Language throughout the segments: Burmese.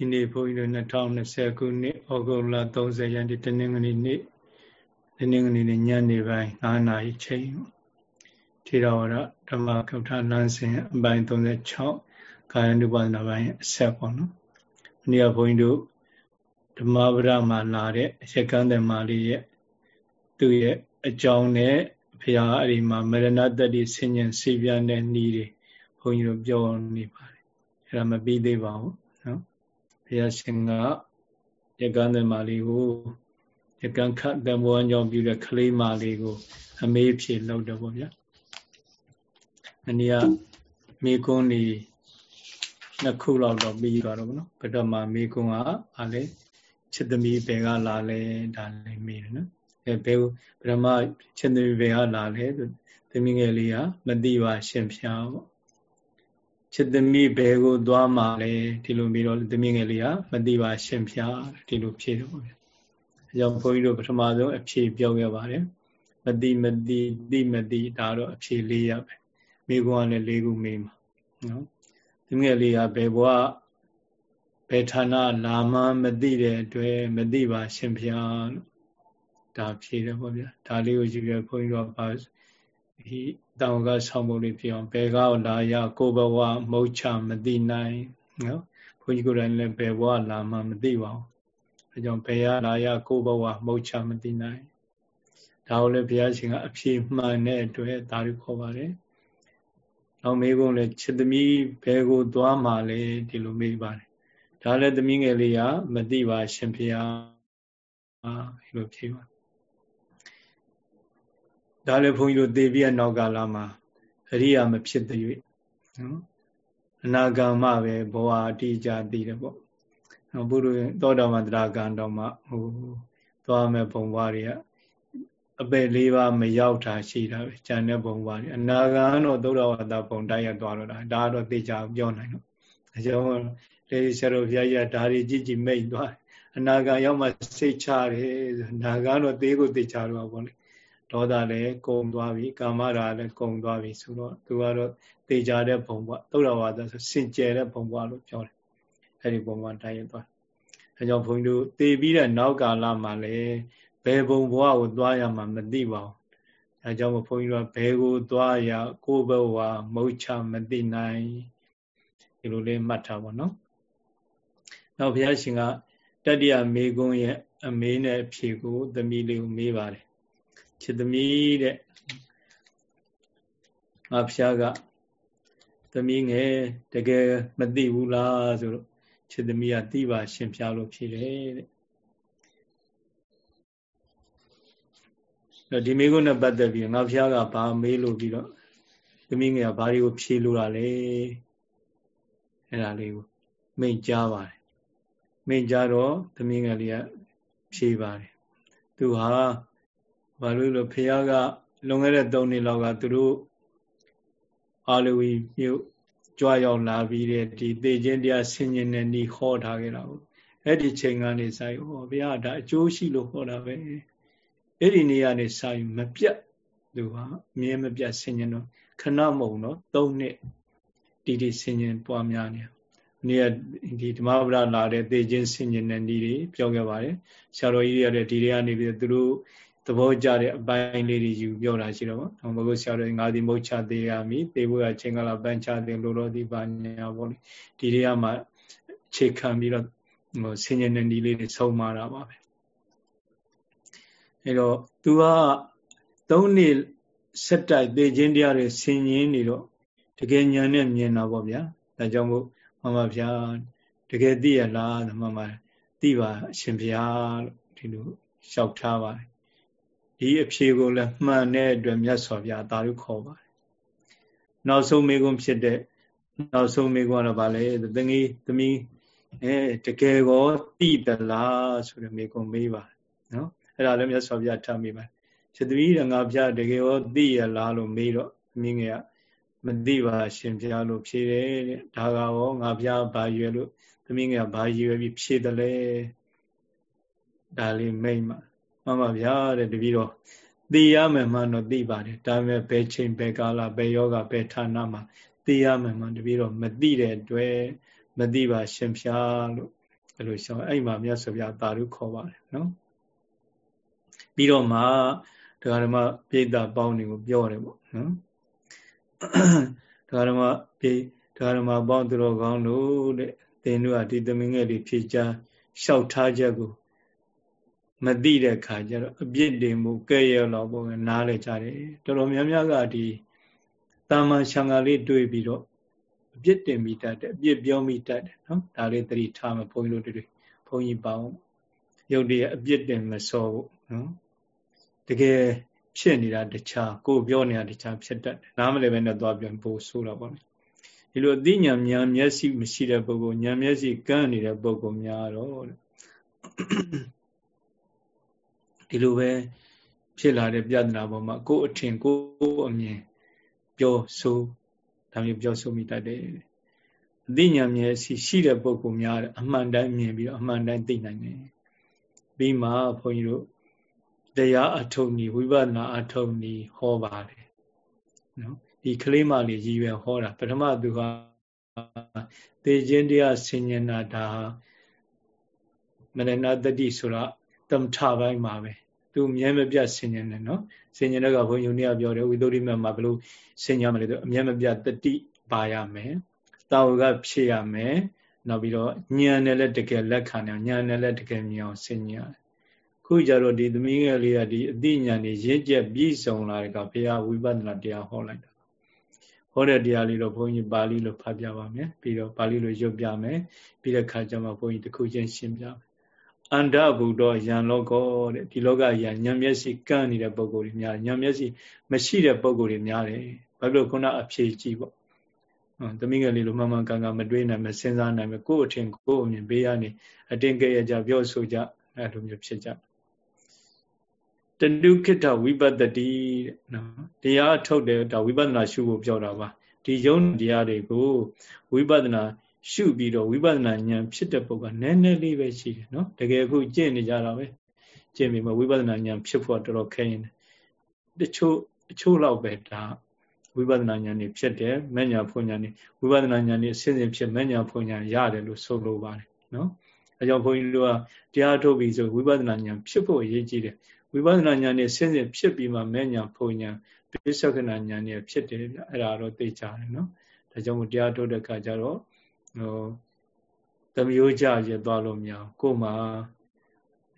ဒီနေ့ဘုန်းကြီးတို့2020ခုနှစ်ဩဂုတ်လ30ရက်နေ့တနင်္ဂနွေနေ့တနင်္ဂနွေနေ့ညနေပိုင်း9နာရီချိန်ထေရဝါဒဓမ္မကုဋ္ဌလမ်းစဉ်အပိုင်း36ကာယ ानु ပါဒနာပိုင်းအဆက်ပေါ့နော်။ဒီကဘုန်းကြီးတို့ဓမ္မပဒမှာလာတဲ့ရကန်းတယ်မာလေးရဲ့သူ့ရဲ့အကြောင်းနဲ့ဘုရားအဲ့ဒီမှာမရဏတ္တိဆင်ញံစေပြတဲ့ဤတွေဘုန်းကြီးတို့ပြောနေပါတယ်။အဲ့ဒါမပြီးသေးပါဘူးနော်။ ဘုရားရှင်ကရကန်းသမလေးကိုရကန်းခတ်တမောကြောင့်ပြုတဲ့ကလေးမလေးကို အမေးဖြေလောက်တော့ဗောဗျာအနည်းကမိကုန်းနေနှစ်ခုလောက်တော့ပြီးသွားတော့ဗောနော်ပထမမိကုန်းကအာလေချစ်သမီးဘယ်ကလာလဲဒါလည်းမေးတယ်နော်အဲဘယ်ပထမချစ်သမီးဘယ်ကလာလဲသမီးငယ်လေးကမသိပါရှင်ဖျားဗော ချစ်သမီးဘယ်ကိုသွားမှာလဲဒီလိုပြီးတော့သမီးငယ်လေးကမသိပါရှင်ဖျားဒီလိုဖြေတော့ဗျာအဲကြောင့်ဘုန်းကြီးတို့ပထမဆုံးအဖြေပြောခဲ့ပါတယ်မသိမသိသိမသိဒါတော့အဖြေ၄ရပဲမိကွန်းကလည်း၄ခုမေးမှာနော်သမီးငယ်လေးကဘယ်ဘဝဘယ်ဌာနလာမှမသိတဲ့အတွက်မသိပါရှင်ဖျားလို့ဒါဖြေတယ်ပေါ့ဗျာဒါလေးကိုယူရဘုန်းကြီးတို့ပါ ဒီတောင်ကဆောင်းဖို့လေးဖြစ်အောင်ဘယ်ကောလာရကိုဘဝမုတ်ချမသိနိုင်နော်ဘုန်းကြီးကိုယ်တိုင်လည်းဘယ်ဘဝလာမှမသိပါဘူးအဲကြောင့်ဘယ်ရလာရကိုဘဝမုတ်ချမသိနိုင်ဒါကိုလည်းဘုရားရှင်ကအဖြေမှန်တဲ့အတွက်ဒါကိုခေါ်ပါတယ်နောက်မေးဖို့လည်းချစ်သမီးဘယ်ကိုသွားမှလဲဒီလိုမေးပါတယ်ဒါလည်းသမီးငယ်လေးကမသိပါရှင်ဖေဟာဒီလိုဖြေပါ ဒါလည်းဘုန်းကြီးတို့သေပြီးနောက်ကာလမှာအရိယာမဖြစ်သေး၍နော်အနာဂမ်မပဲဘဝအတိအကျသိတယ်ပေါ့ဘုရားသောတော်မှာတရားကံတော်မှာဟိုသွားမဲ့ဘုံဘွားတွေကအပယ်လေးပါမရောက်တာရှိတာပဲဉာဏ်နဲ့ဘုံဘွားတွေအနာဂမ်တော့သုဒ္ဓဝါဒဘုံတိုက်ရသွားတော့တာဒါကတော့သိကြပြောနိုင်တော့အကြောင်းလေဆရာတော်ဘုရားကြီးကဒါတွေကြည့်ကြည့်မိတ်သွားအနာဂမ်ရောက်မှစိတ်ချတယ်နာဂမ်တော့သေးကိုသိချတော့ပါလေ ဒေါသလည်းကုံသွားပြီကာမရာလည်းကုံသွားပြီဆိုတော့သူကတော့တေချာတဲ့ဘုံဘဝသုဒ္ဓဝါဒဆိုစင်ကြယ်တဲ့ဘုံဘဝလို့ပြောတယ်အဲ့ဒီဘုံဘဝတိုင်းရသွားအဲကြောင့်ဘုန်းကြီးတို့တေပြီးတဲ့နောက်ကာလမှာလည်းဘယ်ဘုံဘဝကိုသွားရမှာမသိပါဘူးအဲကြောင့်ဘုန်းကြီးတို့ကဘယ်ကိုသွားရကိုယ်ဘဝမုတ်ချမသိနိုင်ဒီလိုလေးမှတ်ထားပါနော်နောက်ဘုရားရှင်ကတတ္တိယမေကုံရဲ့အမေးနဲ့အဖြေကိုသမီးလေးကိုမေးပါတယ် ချစ်သမီးတဲ့ငါဖျားကသမီးငယ်တကယ်မသိဘူးလားဆိုတော့ချစ်သမီးကသိပါရှင်ဖျားလို့ဖြေတယ်တဲ့ဒီမိကုန်းနဲ့ပတ်သက်ပြီးငါဖျားကဘာမေးလို့ပြီးတော့သမီးငယ်ကဘာတွေကိုဖြေလို့တာလဲအဲ့ဒါလေးကိုမိတ်ကြားပါတယ်မိတ်ကြားတော့သမီးငယ်လေးကဖြေပါတယ်သူဟာ ဘာလို့လို့ဖះကလွန်ခဲ့တဲ့၃နှစ်လောက်ကသူတို့အာလဝီမြို့ကြွားရောက်လာပြီးတဲ့ဒီသေခြင်းတရားဆင်ញင်တဲ့ဤဟောထားခဲ့တာကိုအဲ့ဒီချိန်ကနေစာယူဟောဘုရားဒါအကျိုးရှိလို့ဟောတာပဲအဲ့ဒီနေရာနေစာယူမပြတ်သူဟာမြဲမပြတ်ဆင်ញင်တော့ခဏမုံတော့၃နှစ်ဒီဒီဆင်ញင်ပွားများနေနေရဒီဓမ္မပဒလာတဲ့သေခြင်းဆင်ញင်တဲ့ဤတွေပြောခဲ့ပါတယ်ဆရာတော်ကြီးတွေရတဲ့ဒီတွေကနေပြီးသူတို့ သဘောကျတဲ့အပိုင်းလေးတွေယူပြောတာရှိတော့ပေါ့။တော့ဘုရားဆရာတော်ငါဒီမုတ်ချသေးရမည်။သေဖို့ကချိန်ကလာပန်းချသေးလို့တော့ဒီပါညာပေါ့လေ။ဒီတွေကမှခြေခံပြီးတော့ဟိုဆင်ញင်တဲ့ဒီလေးတွေဆုံးမတာပါပဲ။အဲတော့သူကသုံးနှစ်ဆက်တိုက်သေခြင်းတရားတွေဆင်ញင်နေတော့တကယ်ညာနဲ့မြင်တာပေါ့ဗျာ။ဒါကြောင့်မို့မမဗျာတကယ်သိရလားမမသိပါအရှင်ဗျာလို့ဒီလိုလျှောက်ထားပါတယ် ဒီအဖြေကိုလည်းမှန်တဲ့အတွက်မြတ်စွာဘုရားသာဓုခေါ်ပါတယ်နောက်ဆုံးမေကွန်းဖြစ်တဲ့နောက်ဆုံးမေကွန်းကတော့ဗာလဲတငီးသမီးအဲတကယ်ကောတိတလားဆိုတဲ့မေကွန်းမေးပါတယ်နော်အဲ့ဒါလည်းမြတ်စွာဘုရားထားမိပါတယ်ခြေသမီးကငါဘုရားတကယ်ကောတိရလားလို့မေးတော့သမီးငယ်ကမသိပါရှင်ဘုရားလို့ဖြေတယ်တဲ့ဒါကရောငါဘုရားဘာရွယ်လို့သမီးငယ်ကဘာရွယ်ပြီးဖြေတယ်လဲဒါလေးမိတ်မှာ မှန်ပါဗျာတဲ့တပည့်တော်သိရမယ်မှတော့သိပါတယ်ဒါပေမဲ့ဘယ်ချိန်ဘယ်ကာလဘယ်ယောဂဘယ်ဌာနမှာသိရမယ်မှတပည့်တော်မသိတဲ့အတွက်မသိပါရှင်ဖျားလို့ဘယ်လိုရှောင်အဲ့မှာမြတ်စွာဘုရားတာရုခေါ်ပါတယ်နော်ပြီးတော့မှဒကာဓမ္မပိဋကပေါင်းတွေကိုပြောတယ်ပေါ့နော်ဒကာဓမ္မပိဒကာဓမ္မပေါင်းသူတော်ကောင်းတို့တဲ့သင်တို့ကဒီသမင်ငယ်တွေဖြည့်ချလျှောက်ထားချက်ကို မသိတဲ့ခါကျတော့အပြစ်တင်မှုကဲ့ရဲ့တော့ပုံနားလဲကြတယ်တော်တော်များများကဒီတာမန်ရှံဃာလေးတွေးပြီးတော့အပြစ်တင်မိတတ်တယ်အပြစ်ပြောမိတတ်တယ်နော်ဒါလေးသတိထားမှဘုန်းကြီးတို့တွေဘုန်းကြီးပါအောင်ရုပ်တည်းအပြစ်တင်မစောဘူးနော်တကယ်ဖြစ်နေတာတခြားကိုပြောနေတာတခြားဖြစ်တတ်တယ်နားမလဲပဲနဲ့သွားပြန်ပို့ဆိုးတော့ပါမယ်ဒီလိုအသိဉာဏ်ဉာဏ်မျက်စိမရှိတဲ့ပုဂ္ဂိုလ်ဉာဏ်မျက်စိကန်းနေတဲ့ပုဂ္ဂိုလ်များတော့ ဒီလိုပဲဖြစ်လာတဲ့ပြဿနာပေါ်မှာကိုယ်အထင်ကိုယ်အမြင်ပြောဆိုဒါမျိုးပြောဆိုမိတတ်တယ်အသိဉာဏ်မျက်စိရှိတဲ့ပုဂ္ဂိုလ်များအမှန်တိုင်းမြင်ပြီးတော့အမှန်တိုင်းသိနိုင်တယ်ပြီးမှဘုန်းကြီးတို့တရားအထုံဤဝိပဿနာအထုံဤဟောပါတယ်နော်ဒီကလေးမလေးရည်ရွယ်ဟောတာပထမသူကသေခြင်းတရားဆင်ញနာတာမရဏတတိဆိုတာ တမ္ထပိုင်းမှာပဲသူမြဲမပြတ်ဆင်ញတယ်နော်ဆင်ញတဲ့ကဘုန်းကြီးတို့ပြောတယ်ဝိသုဒ္ဓိမမှာဘလို့ဆင်ញမလဲဆိုအမြဲမပြတ်တတိပါရမယ်တာဝကဖြစ်ရမယ်နောက်ပြီးတော့ဉာဏ်နဲ့လည်းတကယ်လက်ခံတယ်ဉာဏ်နဲ့လည်းတကယ်မြင်အောင်ဆင်ញရတယ်ခုကြတော့ဒီသမီးငယ်လေးကဒီအသိဉာဏ်ကြီးရင့်ကျက်ပြည့်စုံလာတဲ့ကဘုရားဝိပဿနာတရားဟောလိုက်တာဟောတဲ့တရားလေးတော့ဘုန်းကြီးပါဠိလိုဖတ်ပြပါမယ်ပြီးတော့ပါဠိလိုရွတ်ပြမယ်ပြီးတဲ့ခါကျမှဘုန်းကြီးတစ်ခုချင်းရှင်းပြမယ် အန္တဘုဒ္ဓယံလောကောတဲ့ဒီလောကယံဉာဏ်မျက်စိကန့်နေတဲ့ပုံကိုယ်တွေများဉာဏ်မျက်စိမရှိတဲ့ပုံကိုယ်တွေများတယ်ဘာလို့ခုနအဖြေကြည့်ပေါ့သမီးငယ်လေးလိုမှန်မှန်ကန်ကန်မတွေးနိုင်မစဉ်းစားနိုင်မကိုယ့်အထင်ကိုယ့်အမြင်ဘေးကနေအတင်းကဲရကြပြောဆိုကြအဲလိုမျိုးဖြစ်ကြတတုခိတဝိပတ္တိတဲ့နော်တရားထုတ်တယ်ဒါဝိပဿနာရှုဖို့ပြောတာပါဒီယုံတရားတွေကိုဝိပဿနာ ရှုပြီးတော့ဝိပဿနာဉာဏ်ဖြစ်တဲ့ပုဂ္ဂိုလ်ကနည်းနည်းလေးပဲရှိတယ်နော်တကယ်အခုကျင့်နေကြတာပဲကျင့်ပြီးမှဝိပဿနာဉာဏ်ဖြစ်ဖို့တော်တော်ခဲရင်တချို့အချို့လောက်ပဲဒါဝိပဿနာဉာဏ်นี่ဖြစ်တယ်မဉ္ဇဏ်ဖွဉာဏ်นี่ဝိပဿနာဉာဏ်นี่အစဉ်စဉ်ဖြစ်မဉ္ဇဏ်ဖွဉာဏ်ရတယ်လို့ဆိုလိုပါတယ်နော်အဲကြောင့်ဘုန်းကြီးတို့ကတရားထုတ်ပြီးဆိုဝိပဿနာဉာဏ်ဖြစ်ဖို့အရေးကြီးတယ်ဝိပဿနာဉာဏ်นี่စဉ်စဉ်ဖြစ်ပြီးမှမဉ္ဇဏ်ဖွဉာဏ်ပိဿကနာဉာဏ်นี่ဖြစ်တယ်ဗျအဲ့ဒါတော့သိကြတယ်နော်ဒါကြောင့်မို့တရားထုတ်တဲ့အခါကျတော့ ဟိုတမျိုးကြရသွားလို့မရကို့မှာ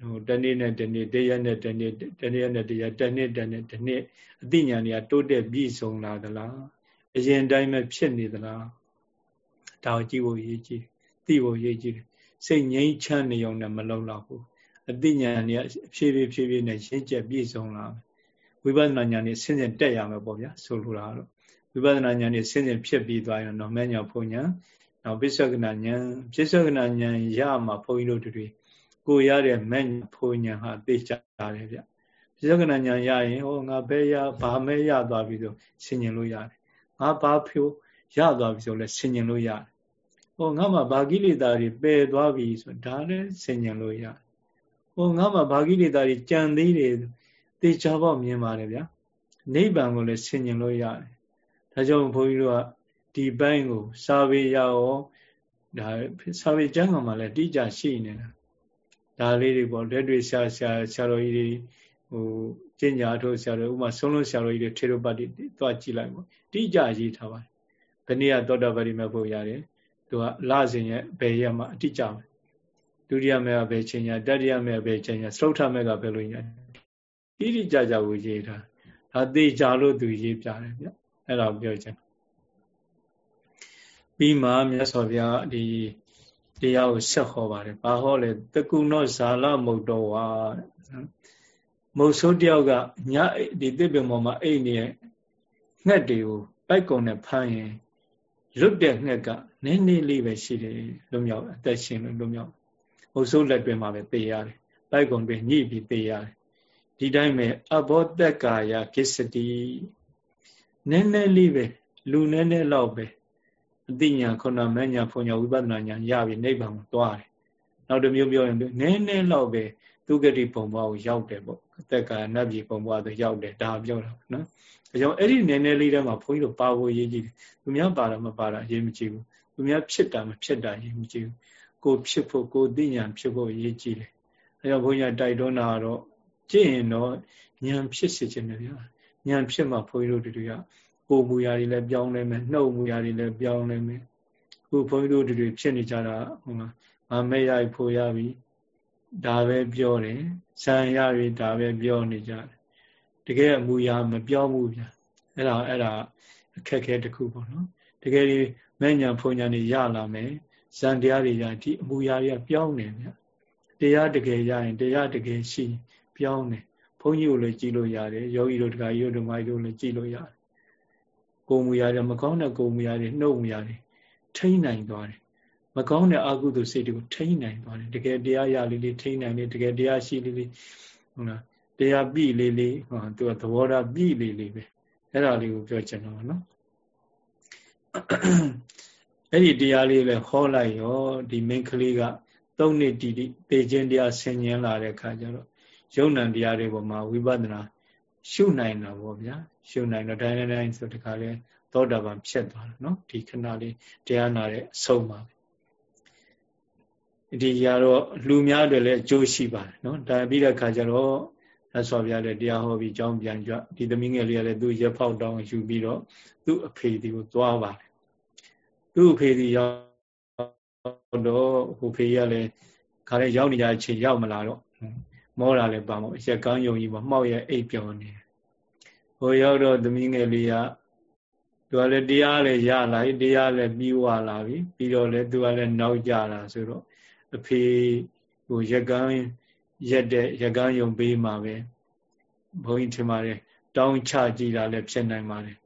ဟိုတနေ့နဲ့တနေ့တရက်နဲ့တနေ့တနေ့နဲ့တရက်တနေ့တနေ့တနေ့အသိဉာဏ်တွေကတိုးတက်ပြည့်စုံလာသလားအရင်တိုင်းပဲဖြစ်နေသလားဒါကိုကြည့်ဖို့ရည်ကြည်သိဖို့ရည်ကြည်စိတ်ငြိမ်းချမ်းနေုံနဲ့မလုံလောက်ဘူးအသိဉာဏ်တွေဖြည်းဖြည်းဖြည်းဖြည်းနဲ့ရင့်ကျက်ပြည့်စုံလာမယ်ဝိပဿနာဉာဏ်တွေဆင်းဆင်းတက်ရမယ်ပေါ့ဗျာဆိုလိုတာတော့ဝိပဿနာဉာဏ်တွေဆင်းဆင်းဖြစ်ပြီးသွားရင်တော့မဲ့ညာဖုန်ညာ နောက်ပိဿကနာဉာဏ်ပိဿကနာဉာဏ်ရမှာဘုန်းကြီးတို့တွေကိုရတဲ့မဲ့ညာဖုန်ညာဟာသိကြတယ်ဗျပိဿကနာဉာဏ်ရရင်ဟောငါဘဲရဘာမဲရသွားပြီဆိုဆင်ញင်လို့ရတယ်ငါဘာဖြိုးရသွားပြီဆိုလဲဆင်ញင်လို့ရတယ်ဟောငါမှဘာကိလေသာတွေပယ်သွားပြီဆိုဒါလည်းဆင်ញင်လို့ရတယ်ဟောငါမှဘာကိလေသာတွေကြံသေးတယ်သေချာပေါက်မြင်ပါတယ်ဗျာနိဗ္ဗာန်ကိုလည်းဆင်ញင်လို့ရတယ်ဒါကြောင့်ဘုန်းကြီးတို့က ဒီဘိုင်းကို စာပေရအောင်ဒါစာပေကျမ်းကမှလည်းတိကျရှိနေတာဒါလေးတွေပေါ့လက်တွေ့ဆရာဆရာဆရာတော်ကြီးတွေဟိုကျင့်ညာထုတ်ဆရာတော်ဥမာဆုံးလုံးဆရာတော်ကြီးတွေထေရပတ်တိသွားကြည့်လိုက်ပေါ့တိကျရေးထားပါတယ်ဘယ်နည်းကသောတာပတိမဲ့ဖို့ရတယ်သူကလစဉ်ရဲ့ဘယ်ရက်မှအတိကျပဲဒုတိယမဲ့ကဘယ်ချိန်ညာတတိယမဲ့ကဘယ်ချိန်ညာသုထမဲ့ကဘယ်လိုညာတိတိကျကျကိုရေးထားဒါသေချာလို့သူရေးပြတယ်ဗျအဲ့ဒါပြောချင် ပြီးမှမြတ်စွာဘုရားဒီတရားကိုဆက်ဟောပါတယ်။ဘာဟောလဲတကုနောဇာလမုတ်တော်ဝါမုတ်ဆိုးတယောက်ကညဒီတစ်ပင်ပေါ်မှာအိတ်နေငှက်တွေကိုပိုက်ကုံနဲ့ဖမ်းရင်လွတ်တဲ့ငှက်ကနည်းနည်းလေးပဲရှိတယ်လွတ်မြောက်အသက်ရှင်လို့လွတ်မြောက်မုတ်ဆိုးလက်တွင်မှာပဲသေရတယ်။ပိုက်ကုံတွင်ညှိပြီးသေရတယ်။ဒီတိုင်းပဲအဘောတက်ကာယကိစ္စတိနည်းနည်းလေးပဲလူနည်းနည်းလောက်ပဲ အသိဉာဏ်ခုနမဉာဏ်ဖွညာဝိပဿနာဉာဏ်ရပြီနိဗ္ဗာန်ကိုသွားတယ်နောက်တစ်မျိုးပြောရင်နည်းနည်းလောက်ပဲသူဂတိပုံပွားကိုရောက်တယ်ပေါ့အသက်ကာနတ်ပြည်ပုံပွားဆိုရောက်တယ်ဒါပြောတာနော်ဒါကြောင့်အဲ့ဒီနည်းနည်းလေးထဲမှာဘုန်းကြီးတို့ပါဖို့ရေးကြည့်တယ်သူများပါတာမပါတာအရေးမကြည့်ဘူးသူများဖြစ်တာမဖြစ်တာအရေးမကြည့်ဘူးကိုဖြစ်ဖို့ကိုသိဉာဏ်ဖြစ်ဖို့အရေးကြီးတယ်အဲကြောင့်ဘုန်းကြီးတိုက်တွန်းတာကတော့ကြည့်ရင်တော့ဉာဏ်ဖြစ်စေခြင်းတယ်ဗျာဉာဏ်ဖြစ်မှဘုန်းကြီးတို့တွေက ကိုမူရာတွေလည်းပြောင်းလဲမယ်နှုတ်မူရာတွေလည်းပြောင်းလဲမယ်ခုဘုန်းကြီးတို့တွေဖြစ်နေကြတာဟိုမှာငါမဲ့ရဖို့ရပြီဒါပဲပြောတယ်ဇံရပြီဒါပဲပြောနေကြတယ်တကယ်အမူအရာမပြောင်းဘူးဗျာအဲ့ဒါအဲ့ဒါအခက်ခဲတစ်ခုပေါ့နော်တကယ်ဒီမဲ့ညာဖုန်ညာနေရလာမယ်ဇန်တရားတွေရဒီအမူအရာတွေကပြောင်းနေဗျာတရားတကယ်ရရင်တရားတကယ်ရှိ ပြောင်းနေဘုန်းကြီးကိုလည်းကြည်လို့ရတယ်ယောဂီတို့တခါယောဓမ္မတို့လည်းကြည်လို့ရတယ် ကိုယ်မူရာတွေမကောင်းတဲ့ကိုယ်မူရာတွေနှုတ်မူရာတွေထိမ့်နိုင်သွားတယ်မကောင်းတဲ့အကုသိုလ်စိတ်တွေကိုထိမ့်နိုင်သွားတယ်တကယ်တရားရလေးလေးထိမ့်နိုင်တယ်တကယ်တရားရှိလေးလေးဟုတ်လားတရားပြီလေးလေးဟောသူကသဘောထားပြီလေးလေးပဲအဲ့ဒါလေးကိုပြောချင်တော့နော်အဲ့ဒီတရားလေးလည်းဟောလိုက်ရောဒီမိန်းကလေးကသုံးနှစ်တီတီပေခြင်းတရားဆင်ញင်လာတဲ့ခါကျတော့ယုံ nant တရားတွေပေါ်မှာဝိပဿနာရှုနိုင်တာပေါ့ဗျာ ရှုနိုင်တော့တိုင်းတိုင်းဆိုတခါလေသောတာပန်ဖြစ်သွားတယ်နော်ဒီခဏလေးတရားနာတဲ့အဆုံးပါပဲဒီကြတော့လူများတွေလည်းအကျိုးရှိပါတယ်နော်ဒါပြီးတဲ့ခါကျတော့ဆက်စွာပြတဲ့တရားဟောပြီးကြောင်းပြန်ကြဒီသမီးငယ်လေးကလည်းသူ့ရက်ဖောက်တောင်းယူပြီးတော့သူ့အဖေဒီကိုသွားပါတယ်သူ့အဖေဒီရောက်တော့ဟိုဖေးကလည်းခါလေးရောက်နေကြအချိန်ရောက်မလာတော့မောတာလည်းပါမို့ရက်ကန်းယုံကြီးမှာမှောက်ရဲ့အိပ်ပျော်နေ ဟိုရောက်တော့သမီးငယ်လေးကသူကလည်းတရားလည်းရလာပြီတရားလည်းပြီးဝလာပြီပြီးတော့လည်းသူကလည်းနောက်ကြလာဆိုတော့အဖေဟိုရက်ကန်းရက်တဲ့ရက်ကန်းယုံပေးမှာပဲဘုန်းကြီးထင်ပါတယ်တောင်းချကြည့်တာလည်းဖြစ်နိုင်ပါတယ်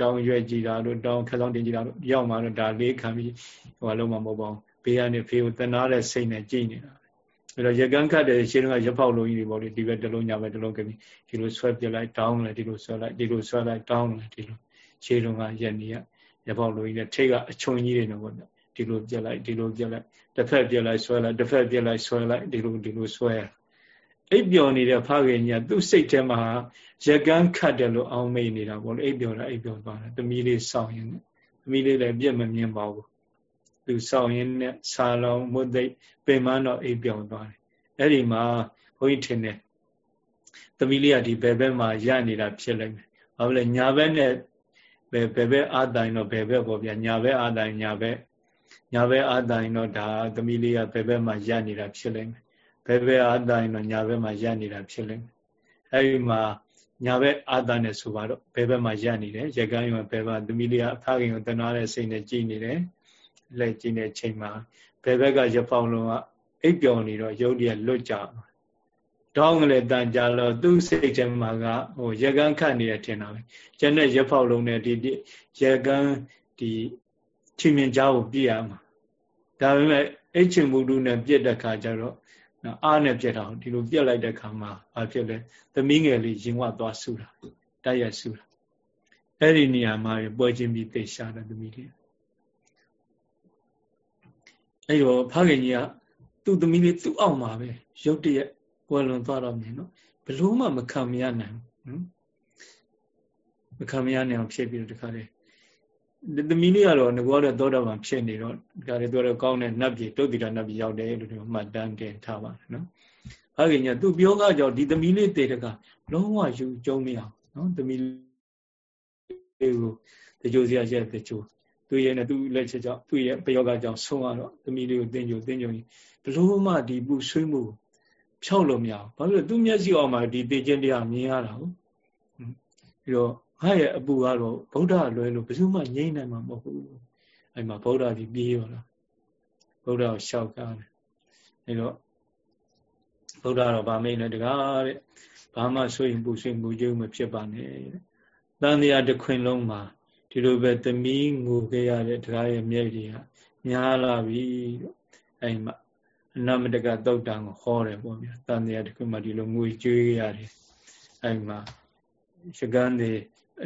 တောင်းရွက်ကြည့်တာလို့တောင်းခက်ဆောင်တင်ကြည့်တာလို့ရောက်มาတော့ဒါလေးခံပြီးဟိုအလုံးမမဟုတ်ပါဘူးဘေးကနေဖေကိုတနာတဲ့စိတ်နဲ့ကြည့်နေတာ အဲ့တော့ရကန်းခတ်တဲ့ရှင်းကရဖောက်လုံးကြီးတွေပေါ့လေဒီဘက်တစ်လုံးညာဘက်တစ်လုံးကပြီးဒီလိုဆွဲပြလိုက်တောင်းလိုက်ဒီလိုဆွဲလိုက်ဒီလိုဆွဲလိုက်တောင်းလိုက်ဒီလိုရှင်းလုံးကရက်နေရရဖောက်လုံးကြီးနဲ့ထိတ်ကအချုံကြီးတွေနော်ပေါ့ဒီလိုပြက်လိုက်ဒီလိုပြက်လိုက်တစ်ဖက်ပြက်လိုက်ဆွဲလိုက်တစ်ဖက်ပြက်လိုက်ဆွဲလိုက်ဒီလိုဒီလိုဆွဲအိပ်ပျော်နေတဲ့ဖခင်ကြီးကသူ့စိတ်ထဲမှာရကန်းခတ်တယ်လို့အောင်းမိနေတာပေါ့လေအိပ်ပျော်တာအိပ်ပျော်သွားတယ်သမီးလေးစောင့်ရင်သမီးလေးလည်းပြက်မမြင်ပါဘူး သူစောင့်ရင်နဲ့ဆာလောင်မွတ်သိပ်ပင်မတော့အိပ်ပျော်သွားတယ်အဲ့ဒီမှာဘုန်းကြီးထင်တယ်သမီးလေးကဒီဘယ်ဘက်မှာရနေတာဖြစ်လိုက်မယ်ဘာလို့လဲညာဘက်နဲ့ဘယ်ဘယ်ဘက်အာတိုင်တော့ဘယ်ဘက်ပေါ့ဗျာညာဘက်အာတိုင်ညာဘက်ညာဘက်အာတိုင်တော့ဒါသမီးလေးကဘယ်ဘက်မှာရနေတာဖြစ်လိုက်မယ်ဘယ်ဘက်အာတိုင်တော့ညာဘက်မှာရနေတာဖြစ်လိုက်မယ်အဲ့ဒီမှာညာဘက်အာတာနဲ့ဆိုပါတော့ဘယ်ဘက်မှာရနေတယ်ရကန်းရောဘယ်ဘက်သမီးလေးကအဖခင်ကိုတနာတဲ့စိတ်နဲ့ကြည်နေတယ် လက်ကြည့်တဲ့ချိန်မှာဘယ်ဘက်ကရပောင်းလုံးကအိပ်ပျော်နေတော့ရုပ်တရက်လွတ်ကြတောင်းကလေးတန်ကြလို့သူ့စိတ်ထဲမှာကဟိုရကန်းခတ်နေတယ်ထင်တာပဲကျန်တဲ့ရဖောက်လုံးနဲ့ဒီရကန်းဒီချင်းမြင်ကြားကိုပြည့်ရမှာဒါပေမဲ့အိတ်ချင်မှုတုနဲ့ပြည့်တဲ့ခါကျတော့အားနဲ့ပြည့်တာဒီလိုပြည့်လိုက်တဲ့ခါမှာဘာဖြစ်လဲသမီးငယ်လေးရင်ဝသွားဆူတာတိုက်ရဆူတာအဲ့ဒီနေရာမှာပွဲချင်းပြီးသိရှာတဲ့သမီးလေး အဲ့တော့ဖခင်ကြီးကသူ့သမီးလေးသူ့အောက်မှာပဲရုတ်တရက်ပွဲလွန်သွားတော့မြင်တော့ဘလို့မှမခံမရနိုင်ဘူးမခံမရနိုင်အောင်ဖြစ်ပြီးတော့တခါလေသမီးလေးကတော့ငကောတဲ့သောတာပန်ဖြစ်နေတော့ဒီကလေးတော့ကောင်းတဲ့နတ်ပြည်တုတ်တိတာနတ်ပြည်ရောက်တယ်လို့ဒီမှတ်တမ်းတင်ထားပါတယ်နော်။ဟာခင်ညာသူပြောကားကြောင့်ဒီသမီးလေးတေတကလုံးဝယူကြုံမရအောင်နော်သမီးလေးကိုတကြိုစရာရဲ့တကြို သူရဲ့နဲ့သူလက်ချက်ကြောင့်သူ့ရဲ့ပယောဂကြောင့်ဆုံးရတော့သမီးလေးကိုတင်းကြိုတင်းကြိုရင်ဘလို့မှဒီပူဆွေးမှုဖြောက်လို့မရဘူးဘာလို့လဲသူမျက်စိအောင်မှာဒီတေခြင်းတရားမြင်ရတာဟုတ်ပြီးတော့ငါရဲ့အပူကတော့ဗုဒ္ဓလွဲလို့ဘယ်သူမှငြိမ့်နိုင်မှာမဟုတ်ဘူးအဲ့မှာဗုဒ္ဓဒီပြေးရောလားဗုဒ္ဓကိုရှောက်ကားတယ်အဲ့တော့ဗုဒ္ဓတော့ဗာမိတ်နဲ့တကားတဲ့ဘာမှဆွေရင်ပူဆွေးမှုကြုံမဖြစ်ပါနဲ့တဲ့တန်တရားတစ်ခွင်လုံးမှာ ဒီလိုပဲသမီးငိုခဲ့ရတဲ့တကားရဲ့မျက်ရည်ဟာများလာပြီတော့အဲ့မှာအနမတကသုတ်တံကိုဟောတယ်ပေါ့ဗျာတန်တရားတစ်ခွင်မှာဒီလိုငွေကြွေးရတယ်အဲ့မှာရကန်းတွေ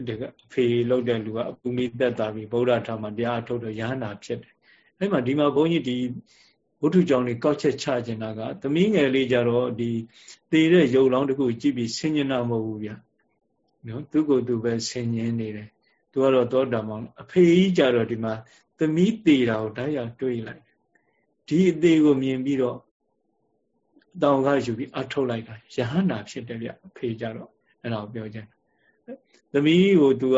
တကအဖေလောက်တဲ့လူကအပူမိသက်တာပြီးဗုဒ္ဓထာမှာတရားထုတ်တော့ရဟန္တာဖြစ်တယ်အဲ့မှာဒီမှာဘုန်းကြီးဒီဝတ္ထုကြောင့်လေးကောက်ချက်ချခြင်းတာကသမီးငယ်လေးကြတော့ဒီသေတဲ့ရုပ်လောင်းတစ်ခုကြည့်ပြီးဆင်ញင်တာမဟုတ်ဘူးဗျနော်သူကိုယ်သူပဲဆင်ញင်နေတယ် သူကတော့သောတာပန်အဖေကြီးကြတော့ဒီမှာသမီးသေတာကိုဓာတ်ရတွေးလိုက် ဒီအသေးကိုမြင်ပြီးတော့တောင်ကယူပြီးအထုတ်လိုက်တာယဟန္တာဖြစ်တယ်ဗျအဖေကြတော့အဲ့ဒါကိုပြောချင်သမီးကို तू က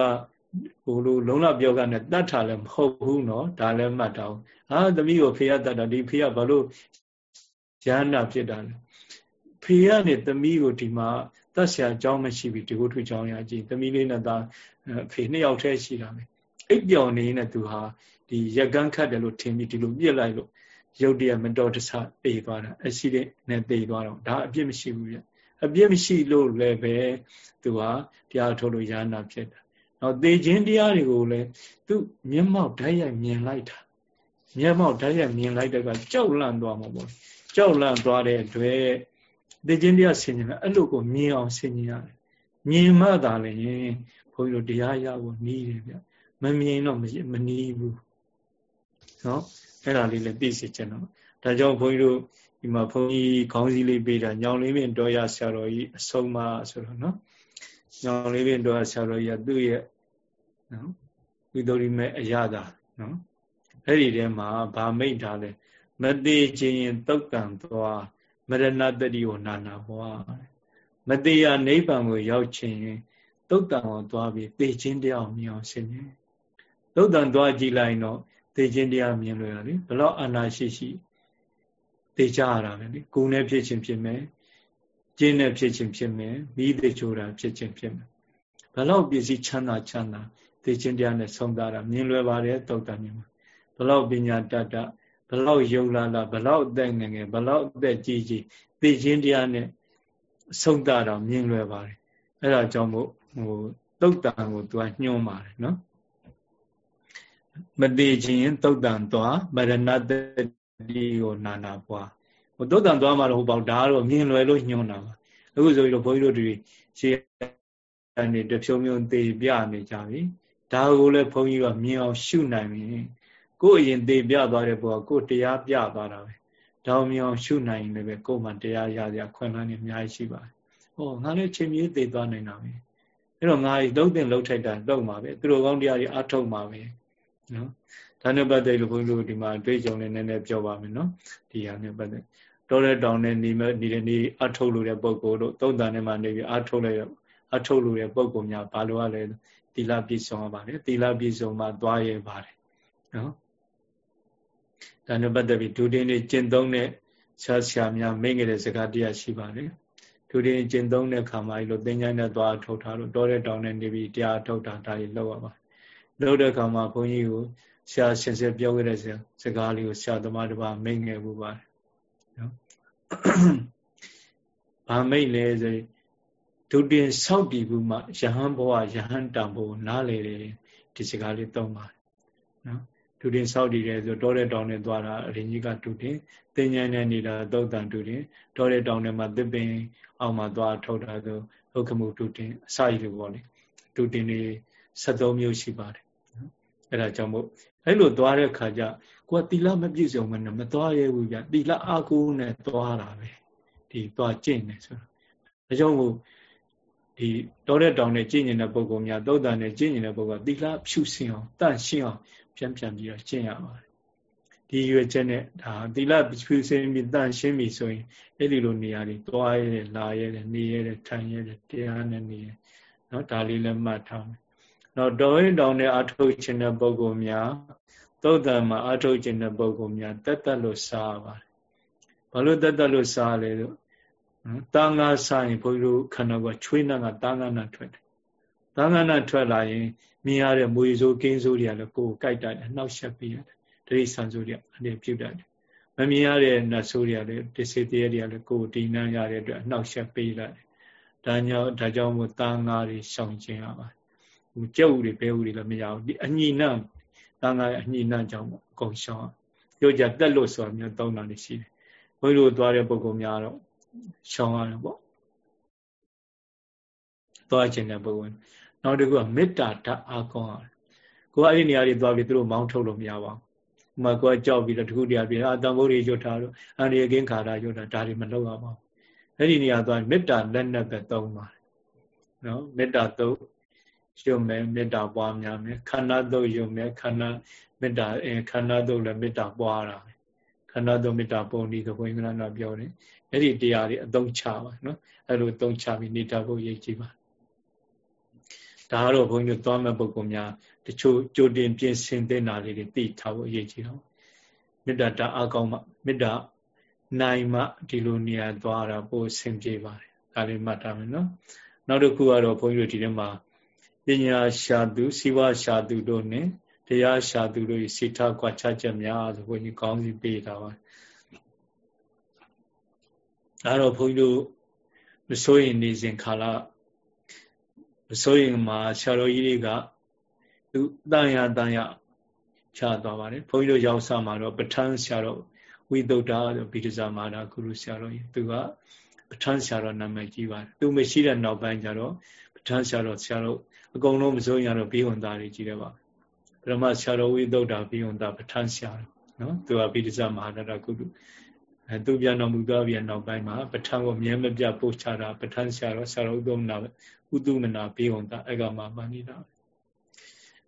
ဟိုလိုလုံးလပြောကနဲ့တတ်တာလည်းမဟုတ်ဘူးเนาะဒါလည်းမှတ်တော့ဟာသမီးကိုဖေရတတ်တာဒီဖေရဘာလို့ယဟန္တာဖြစ်တာလဲဖေရနဲ့သမီးကိုဒီမှာတတ်ဆရာအကြောင်းမရှိပြီဒီကိုထွေကြောင်းရကြည့်သမီးလေးနဲ့သား ဖေနှစ်ယောက်တည်းရှိတာပဲအိပ်ပျော်နေနဲ့သူဟာဒီရက်ကန်းခတ်တယ်လို့ထင်ပြီးဒီလိုပြစ်လိုက်လို့ရုတ်တရက်မတော်တဆတေသွားတာအရှိတဲ့နဲ့တေသွားတော့ဒါအပြစ်မရှိဘူးပြအပြစ်မရှိလို့လည်းပဲသူဟာတရားထုတ်လို့ရဟနာဖြစ်တာနောက်သေခြင်းတရားတွေကိုလည်းသူမျက်မှောက်ဓာတ်ရိုက်မြင်လိုက်တာမျက်မှောက်ဓာတ်ရိုက်မြင်လိုက်တဲ့ကကြောက်လန့်သွားမှာပေါ့ကြောက်လန့်သွားတဲ့အတွက်သေခြင်းတရားဆင်ញင်အဲ့လိုကိုမြင်အောင်ဆင်ញင်ရတယ်မြင်မှသာလည်းဘု န်းကြီးတို့တရားရဖို့နီးတယ်ဗျမမြင်တော့မနီးဘူးနော်အဲ့ဒါလေးလည်းသိစေချင်တော့ဒါကြောင့်ဘုန်းကြီးတို့ဒီမှာဘုန်းကြီးခေါင်းစည်းလေးပေးတာညောင်လေးပင်တော်ရဆရာတော်ကြီးအဆုံးမဆိုတော့နော်ညောင်လေးပင်တော်ရဆရာတော်ကြီးကသူ့ရဲ့နော်ဝိသုရိမေအရသာနော်အဲ့ဒီထဲမှာဗာမိတ်ထားလဲမသေးခြင်းတုတ်တံသွားမရဏတတိကိုနာနာဘွားမသေးရနိဗ္ဗာန်ကိုရောက်ခြင်း တုတ်တံကိုသွားပြီးသေခြင်းတရားကိုမြင်အောင်ရှင်းတယ်တုတ်တံသွားကြည့်လိုက်တော့သေခြင်းတရားမြင်လို့ရတယ်ဘလောက်အာနာရှိရှိသေချရတာပဲလေကိုယ်နဲ့ဖြစ်ခြင်းဖြစ်မယ်ကျင်းနဲ့ဖြစ်ခြင်းဖြစ်မယ်မိသေးချိုးတာဖြစ်ခြင်းဖြစ်မယ်ဘလောက်ပစ္စည်းချမ်းသာချမ်းသာသေခြင်းတရားနဲ့ဆုံးသားတာမြင်လွယ်ပါတယ်တုတ်တံမြင်မှာဘလောက်ပညာတတ်တဘလောက်ယုံလာလာဘလောက်အသက်ငယ်ငယ်ဘလောက်အသက်ကြီးကြီးသေခြင်းတရားနဲ့ဆုံးသားတာမြင်လွယ်ပါတယ်အဲ့ဒါကြောင့်မို့ ဟိုတုတ်တံကိုသူကညွှန်းပါတယ်နော်မသေးခြင်းသုတ်တန်သွားမရဏတတိကိုနာနာပွားဟိုသုတ်တန်သွားမှာတော့ဟိုပေါ့ဒါကတော့မြင်လွယ်လို့ညွှန်းတာပါအခုဆိုပြီးတော့ဘုန်းကြီးတို့တွေရှေ့အနေတဖြုံဖြုံသေပြနေကြပြီဒါကိုလည်းဘုန်းကြီးကမြင်အောင်ရှုနိုင်ပြီကိုယ်အရင်သေပြသွားတဲ့ဘောကကိုယ်တရားပြသွားတာပဲဒါမြင်အောင်ရှုနိုင်ရင်လည်းကိုယ်မှတရားရရခွင့်လန်းနေအများကြီးရှိပါတယ်ဟောငါလည်းချိန်မြေးသေသွားနိုင်တာပဲ အဲ့တော့ငါလုံးတင်လုံးထိုက်တာတော့မှာပဲသူတို့ကောင်းတရားတွေအထုတ်မှာပဲနော်ဒါနဲ့ပတ်သက်လို့ဘုန်းကြီးတို့ဒီမှာတွေ့ကြုံနေနည်းနည်းပြောပါမယ်နော်ဒီဟာနဲ့ပတ်သက်တော်တဲ့တောင်နဲ့နေမဲ့နေတဲ့နေအထုတ်လို့တဲ့ပုံကိုတို့သုံးတန်ထဲမှာနေပြီးအထုတ်လိုက်အထုတ်လို့တဲ့ပုံကိုများဘာလို့ ਆ လဲသီလပြည့်စုံရပါတယ်သီလပြည့်စုံမှသွားရပါတယ်နော်ဒါနဲ့ပတ်သက်ပြီးဒုတင်တွေကျင့်သုံးတဲ့ဆရာဆရာများမိတ်ငယ်တဲ့စကားတရားရှိပါတယ် ဒုတင်ကျင့်သုံးတဲ့ခါမှာလို့သင်္ချိုင်းနဲ့သွားထုတ်ထားလို့တောတဲ့တောင်နဲ့နေပြီးတရားထုတ်တာဒါကြီးလောက်ရပါလုပ်တဲ့အခါမှာဘုန်းကြီးကိုဆရာရှင်ဆက်ပြောခဲ့တဲ့စကားလေးကိုဆရာသမားတစ်ပါးမိတ်ငယ်မှုပါတယ်နော်။ဘာမိတ်လဲဆိုဒုတင်ဆောက်တည်ဘူးမှယဟန်ဘဝယဟန်တံဘဝနားလေတယ်ဒီစကားလေးသုံးပါတယ်နော်။ ဒုတင်ဆောက်တည်တယ်ဆိုတောတဲ့တောင်နဲ့သွားတာအရင်ကြီးကဒုတင်တင်ញိုင်းနဲ့နေတာသုတ်တန်ဒုတင်တောတဲ့တောင်ထဲမှာသစ်ပင်အောက်မှာသွားထုတ်တာဆိုဟုတ်ခမှုဒုတင်အစာရည်လိုပေါ့လေဒုတင်တွေ73မျိုးရှိပါတယ်အဲ့ဒါကြောင့်မို့အဲ့လိုသွားတဲ့ခါကျကိုကတီလမပြည့်စုံမနဲ့မသွားရဲဘူးဗျတီလအာကိုနဲ့သွားတာပဲဒီသွားကျင့်နေဆိုတာဒါကြောင့်မို့ဒီတောတဲ့တောင်နဲ့ကျင့်နေတဲ့ပုံကောင်များသုတ်တန်နဲ့ကျင့်နေတဲ့ပုံကတီလဖြူစင်အောင်တန့်ရှင်းအောင် ပြန်ပြန်ပြီးတော့ကျင့်ရပါတယ်ဒီရွယ်ချက်နဲ့ဒါသီလဖြူစင်ပြီးတန့်ရှင်းပြီဆိုရင်အဲ့ဒီလိုနေရာတွေတွားရဲလာရဲနေရဲထိုင်ရဲတရားနဲ့နေရဲเนาะဒါလေးလည်းမှတ်ထားမယ်တော့တော်ရင်တောင်နဲ့အထုတ်ခြင်းတဲ့ပုဂ္ဂိုလ်များသုတ်တံမှာအထုတ်ခြင်းတဲ့ပုဂ္ဂိုလ်များတက်တက်လို့စားပါတယ်ဘာလို့တက်တက်လို့စားလဲလို့တာငါစားရင်ဘုန်းကြီးတို့ခန္ဓာကချွေးနှံကတာငါနာထွက်တယ် တာငါနာထွက်လာရင်မြင်ရတဲ့မွေစိုးကင်းစိုးတွေကလည်းကိုယ်ကိုကြိုက်တတ်တယ်နှောက်ရှက်ပေးရတယ်ဒိဋ္ဌိဆန်စိုးတွေအနေပြုတ်တတ်တယ်မမြင်ရတဲ့နတ်ဆိုးတွေကလည်းတစေတရေတွေကလည်းကိုယ်တည်နှံရတဲ့အတွက်နှောက်ရှက်ပေးလိုက်တယ်ဒါကြောင့်ဒါကြောင့်မို့တာငါတွေရှောင်ကျင်ရပါတယ်ဟိုကြက်ဥတွေဘဲဥတွေလည်းမရဘူးဒီအညီနှံတန်ခါအညီနှံကြောင့်ပေါ့အကုန်ရှောင်းပြောကြတက်လို့ဆိုတာမျိုးတောင်းတာနေရှိတယ်ဘုန်းကြီးတို့သွားတဲ့ပုံကောင်များတော့ရှောင်းရတယ်ပေါ့သွားခြင်းတဲ့ပုံဝင် နောက်တစ်ခုကမေတ္တာဓာတ်အားကောင်းရတယ်ကိုကအဲ့ဒီနေရာတွေသွားပြီးသူတို့မောင်းထုတ်လို့မရပါဘူးဥမာကိုကကြောက်ပြီးတော့တခုတည်းပြအာတန်ဖိုးတွေရွတ်ထားလို့အန္တရာယ်ကင်းခါတာရွတ်တာဒါတွေမလုပ်ရပါဘူးအဲ့ဒီနေရာသွားမေတ္တာလက်နဲ့ပဲသုံးပါတယ်နော်မေတ္တာသုံးယုံမယ်မေတ္တာပွားများမယ်ခန္ဓာတို့ယုံမယ်ခန္ဓာမေတ္တာအဲခန္ဓာတို့လည်းမေတ္တာပွားတာခန္ဓာသောမေတ္တာပုံဒီသဘုန်းကြီးကပြောတယ်အဲ့ဒီတရားတွေအသုံးချပါနော်အဲ့လိုအသုံးချပြီးနေတာဖို့ရည်ကြည်ပါ ဒါကတော့ဘုန်းကြီးတို့သွားမဲ့ပုဂ္ဂိုလ်များတချို့ကြိုတင်ပြင်ဆင်တဲ့နာလေးတွေသိထားဖို့အရေးကြီးတော့မေတ္တာတအားကောင်းမှမေတ္တာနိုင်မှဒီလိုနေရာသွားတာပိုအဆင်ပြေပါတယ်ဒါလေးမှတ်ထားမယ်နော်နောက်တစ်ခုကတော့ဘုန်းကြီးတို့ဒီထဲမှာပညာရှာသူစီဝါရှာသူတို့ ਨੇ တရားရှာသူတို့စိတ်ထားကွာခြားချက်များဆိုဘုန်းကြီးကောင်းစီပေးတာပါအဲတော့ဘုန်းကြီးတို့မစိုးရင်နေစဉ်ခါလာ မစိုးရင်မှာဆရာတော်ကြီးတွေကသူတန်ရတန်ရချသွားပါတယ်ဘုန်းကြီးတို့ရောက်စားမှာတော့ပဋ္ဌာန်းဆရာတော်ဝိသုဒ္ဓဆိုဗိဒဇာမာနာကုရုဆရာတော်ကြီးသူကပဋ္ဌာန်းဆရာတော်နာမည်ကြီးပါတယ်သူမရှိတဲ့နောက်ပိုင်းကျတော့ပဋ္ဌာန်းဆရာတော်ဆရာတော်အကုန်လုံးမစိုးရင်တော့ဘိဝန္တာတွေကြီးတယ်ပါပရမဆရာတော်ဝိသုဒ္ဓဘိဝန္တာပဋ္ဌာန်းဆရာတော်နော်သူကဗိဒဇာမာနာကုရု အဲသူပြန်တော်မူသွားပြန်နောက်ပိုင်းမှာပဋ္ဌာန်းကိုမြဲမပြပို့ချတာပဋ္ဌာန်းဆရာတော်ဆရာတော်ဥဒ္ဓမနာဥဒ္ဓမနာဘိဝန္တာအဲ့ကမှမှန်နေတာ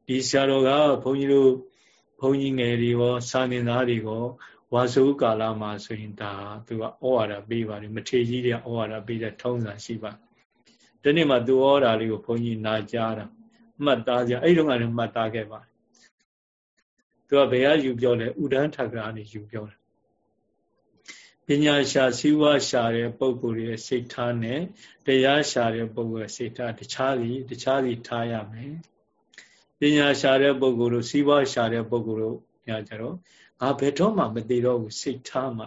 ဒီဆရာတော်ကဘုန်းကြီးတို့ဘုန်းကြီးငယ်တွေရောစာနေသားတွေရောဝါစုကာလမှာဆိုရင်ဒါသူကဩဝါဒပေးပါတယ်မထေကြီးတွေဩဝါဒပေးတဲ့ထုံးစံရှိပါဒီနေ့မှသူဩဝါဒလေးကိုဘုန်းကြီးနာကြားတာမှတ်သားကြအဲ့တုန်းကလည်းမှတ်သားခဲ့ပါတယ်သူကဘယ်ကယူပြောလဲဥဒန်းထကရာနေယူပြောတယ်ပ ညာရှာစီးပွားရှာတဲ့ပုံကိုယ်ရဲ့စိတ်ထားနဲ့တရားရှာတဲ့ပုံကိုယ်ရဲ့စိတ်ထားတခြားစီတခြားစီထားရမယ်ပညာရှာတဲ့ပုဂ္ဂိုလ်တို့စီးပွားရှာတဲ့ပုဂ္ဂိုလ်တို့ညာကြတော့ငါဘယ်တော့မှမသိတော့ဘူးစိတ်ထားမှ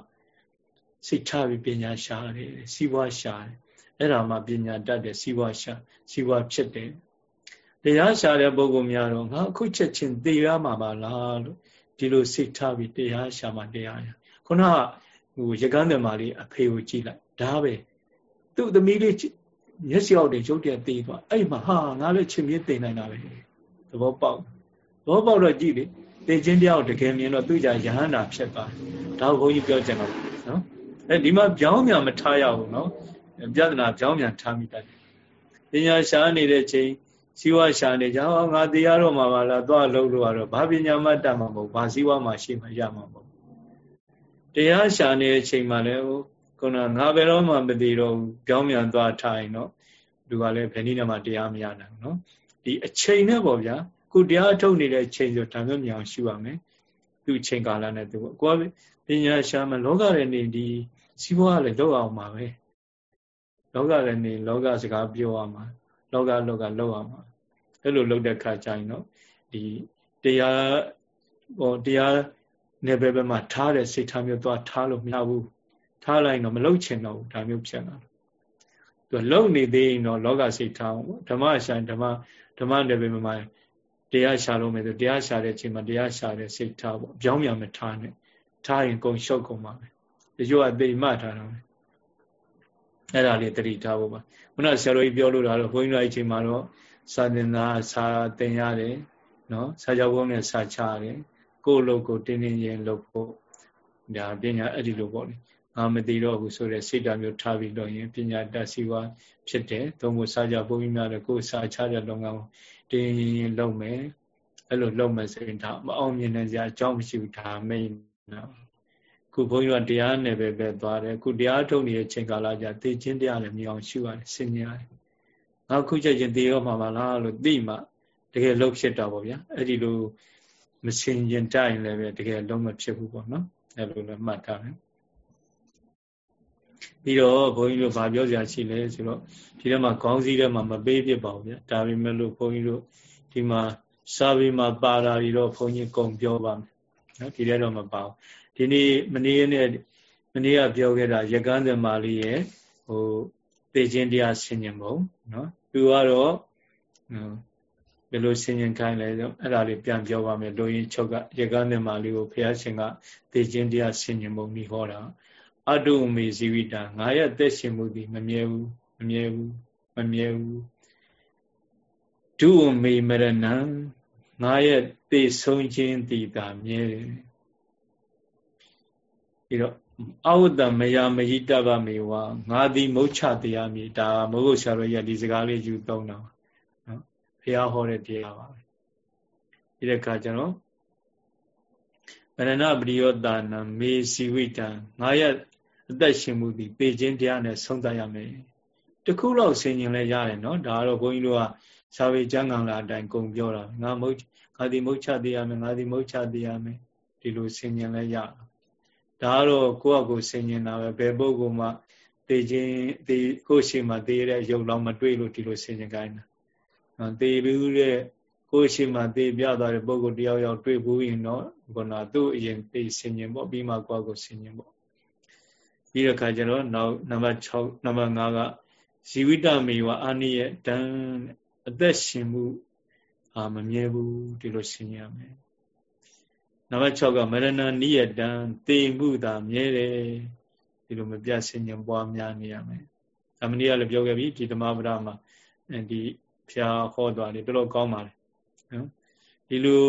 စိတ်ထားပြီးပညာရှာတယ်စီးပွားရှာတယ်အဲ့ဒါမှပညာတတ်တယ်စီးပွားရှာစီးပွားဖြစ်တယ်တရားရှာတဲ့ပုဂ္ဂိုလ်များတော့ငါအခုချက်ချင်းသိရမှာပါလားလို့ဒီလိုစိတ်ထားပြီးတရားရှာမှတရားရခုနက ဟိုရကန်းတယ်မာလေးအဖေကိုကြည့်လိုက်ဒါပဲသူ့သမီးလေးမျက်စိအောက်တွေရုပ်တရက်သေးသွားအဲ့မှာဟာငါလည်းချင်းမြင့်သိနိုင်တာပဲသဘောပေါက်သဘောပေါက်တော့ကြည့်လေသိချင်းတရားကိုတကယ်မြင်တော့သူကြရဟန္တာဖြစ်သွားဒါကိုဘုန်းကြီးပြောကြတယ်နော်အဲဒီမှာပြောင်းမြန်မထားရဘူးနော်ပြဿနာပြောင်းမြန်ထားမိတတ်တယ်ပညာရှားနေတဲ့ချိန်စီဝါရှာနေကြဟောငါတရားတော့မှာပါလားသွားလို့လို့ကတော့ဘာပညာမှတတ်မှာမဟုတ်ဘာစီဝါမှရှိမှရမှာမဟုတ် တရားရှာနေတဲ့ချိန်မှာလည်းခုနငါဘယ်တော့မှမသိတော့ဘူးပြောင်းမြန်သွားထိုင်တော့လူကလည်းဘယ်နည်းနဲ့မှတရားမရနိုင်ဘူးနော်ဒီအချိန်နဲ့ပေါ့ဗျာခုတရားထုတ်နေတဲ့ချိန်ဆိုဒါမျိုးမြင်အောင်ရှုရမယ်သူ့ချိန်ကာလနဲ့သူကိုယ်ပညာရှာမှလောကရဲ့နေဒီစီးပွားလည်းလောက်အောင်ပါပဲလောကရဲ့နေလောကစကားပြောရမှာလောကလောကလောက်အောင်ပါအဲ့လိုလောက်တဲ့ခါကျရင်တော့ဒီတရားဟောတရား နယ်ပယ်ဘက်မှာထားတဲ့စိတ်ထားမျိုးသွားထားလို့မရဘူးထားလိုက်တော့မလုတ်ချင်တော့ဘူးဒါမျိုးဖြစ်လာသူလုံနေသေးရင်တော့လောကစိတ်ထားဓမ္မရှာဓမ္မဓမ္မနယ်ပယ်မှာတရားရှာလို့မယ်ဆိုတရားရှာတဲ့အချိန်မှာတရားရှာတဲ့စိတ်ထားပေါ့အပြောင်းပြန်မထားနဲ့ထားရင်ကုန်ရှုပ်ကုန်ပါမယ်တချို့ကသိမှထားတာပဲအဲ့ဒါလေးတတိထားဖို့ပါခုနဆရာတော်ကြီးပြောလို့တာတော့ဘုန်းကြီးတို့အချိန်မှာတော့စာသင်သားစာသင်ရတယ်နော်စာကြောဘုံနဲ့စာချရတယ် ကိုယ်လို့ကိုတင်းတင်းရင်လုပ်ဖို့ဒါပညာအဲ့ဒီလိုပေါ့လေငါမသိတော့ဘူးဆိုတဲ့စိတ်ဓာတ်မျိုးထားပြီးတော့ရင်ပညာတတ်စီဝါဖြစ်တယ်သုံးဖို့စာကြဘုန်းကြီးများလည်းကိုယ်စာချတဲ့လုပ်ငန်းကိုတင်းရင်လုပ်မယ်အဲ့လိုလုပ်မယ်ဆိုရင်ဒါမအောင်မြင်နိုင်စရာအကြောင်းမရှိဘူးဒါမိတ်နော်ခုဘုန်းကြီးကတရားနယ်ပဲပဲသွားတယ်ခုတရားထုတ်နေတဲ့ချိန်ကာလကြာသိချင်းတရားလည်းမြင်အောင်ရှုရတယ်စဉ်းနေရတယ်ငါခုချက်ချင်းသိရောမှာပါလားလို့သိမှတကယ်လုံးဖြစ်တာပေါ့ဗျာအဲ့ဒီလို မစင်ရင်တိုင်လည်းပဲတကယ်လုံးမဖြစ်ဘူးပေါ့နော်အဲ့လိုလည်းမှတ်ထားတယ်ပြီးတော့ဘုန်းကြီးတို့ဗာပြောစရာရှိလဲဆိုတော့ဒီထဲမှာခေါင်းစည်းထဲမှာမပေးဖြစ်ပါဘူးဗျာဒါပေမဲ့လို့ဘုန်းကြီးတို့ဒီမှာစာပေမှာပါတာတွေတော့ဘုန်းကြီးကုံပြောပါမယ်နော်ဒီထဲတော့မပါဘူးဒီနေ့မနေ့နဲ့မနေ့ကပြောခဲ့တာရကန်းသမားလေးရဲ့ဟိုသိချင်းတရားဆင်ញင်ပုံနော်သူကတော့ ဘယ်လိုဆင်ញင်ခိုင်းလဲဆိုအဲ့ဒါလေးပြန်ပြောပါမယ်လူရင်းချုပ်ကရကန်းသမားလေးကိုဘုရားရှင်ကသိချင်းတရားဆင်ញင်ပုံပြီးဟောတာအတုမေဇီဝိတာငါရဲ့သက်ရှင်မှုဒီမမြဲဘူးမမြဲဘူးမမြဲဘူးဒုမေမရဏံငါရဲ့သေဆုံးခြင်းတည်တာမြဲတယ်ပြီးတော့အဝတ္တမယမဟိတဗမေဝငါသည်မုတ်ချတရားမြေဒါမဟုတ်ဆရာတော်ကြီးဒီစကားလေးယူသုံးတာနော် ဘုရားဟောတဲ့တရားပါပဲဒီတဲ့ခါကျတော့ ဗရဏပရိယောတာနံမေစီဝိတံငါရဲ့အသက်ရှင်မှုဒီပေခြင်းတရားနဲ့ဆုံးသတ်ရမယ်တခုလောက်ဆင်ញင်လဲရတယ်နော်ဒါကတော့ဘုန်းကြီးတို့ကစာပေကျမ်းဂန်လာအတိုင်းကုံပြောတာငါမဟုတ်ငါဒီမဟုတ်ချသေးရမယ်ငါဒီမဟုတ်ချသေးရမယ်ဒီလိုဆင်ញင်လဲရဒါကတော့ကိုယ့်အကိုဆင်ញင်တာပဲဘယ်ပုဂ္ဂိုလ်မှတေခြင်းတေကိုယ့်ရှိမှတေတဲ့ရုပ်လောင်းမတွေ့လို့ဒီလိုဆင်ញင်ခိုင်းတာ နော်တေဘူးတဲ့ကိုယ့်ရှိမှတေပြသွားတဲ့ပုဂ္ဂိုလ်တယောက်ယောက်တွေ့ဘူးရင်တော့ခုနသူ့အရင်တေဆင်ញင်ပေါ့ပြီးမှကိုယ့်အကိုဆင်ញင်ပေါ့ပြီးတဲ့အခါကျတော့နောက်နံပါတ်6နံပါတ်5ကဇီဝိတမေဝအာနိယတံအသက်ရှင်မှုအာမမြဲဘူးဒီလိုရှင်းရမယ်နံပါတ်6ကမရဏနိယတံတေမှုသာမြဲတယ်ဒီလိုမပြတ်ဆင်ញံပွားများနေရမယ်အမဏိယလည်းပြောခဲ့ပြီဒီဓမ္မပဒမှာဒီ ဖျားဟောသွားတယ်တော်တော်ကောင်းပါတယ်နော်ဒီလို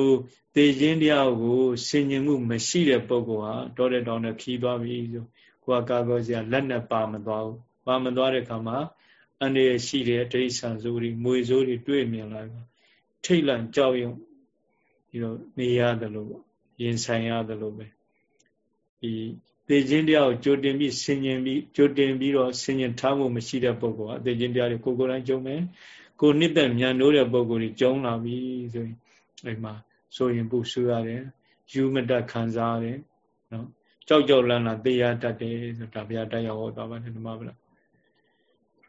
သေခြင်းတရားကိုဆင်ញင်မှုမရှိတဲ့ပုဂ္ဂိုလ်ဟာတောတဲ့တောင်းနဲ့ခီးသွားပြီဆိုကိုယ်ကာကောစရာလက်နဲ့ပါမသွားဘူးပါမသွားတဲ့အခါမှာအန္တရာယ်ရှိတဲ့ဒိဋ္ဌံစိုးတွေမွေစိုးတွေတွေ့မြင်လာတယ်ထိတ်လန့်ကြောက်ရွံ့ဒီလိုနေရတယ်လို့ပေါ့ရင်ဆိုင်ရတယ်လို့ပဲဒီသေခြင်းတရားကိုကြိုတင်ပြီးဆင်ញင်ပြီးကြိုတင်ပြီးတော့ဆင်ញင်ထားဖို့မရှိတဲ့ပုဂ္ဂိုလ်ကသေခြင်းတရားတွေကိုကိုယ်ကိုယ်တိုင်ကြုံမယ် ကိုနှစ်သက်မြန်နိုးတဲ့ပုဂ္ဂိုလ်ကြီးကြုံလာပြီဆိုရင်အဲ့မှာဆိုရင်ပူဆူရတယ်ယူမတခံစားရတယ်နော်ကြောက်ကြောက်လန့်လန့်သေရတတ်တယ်ဆိုတာဘုရားတရားဟောသွားပါတယ်ဓမ္မဗလား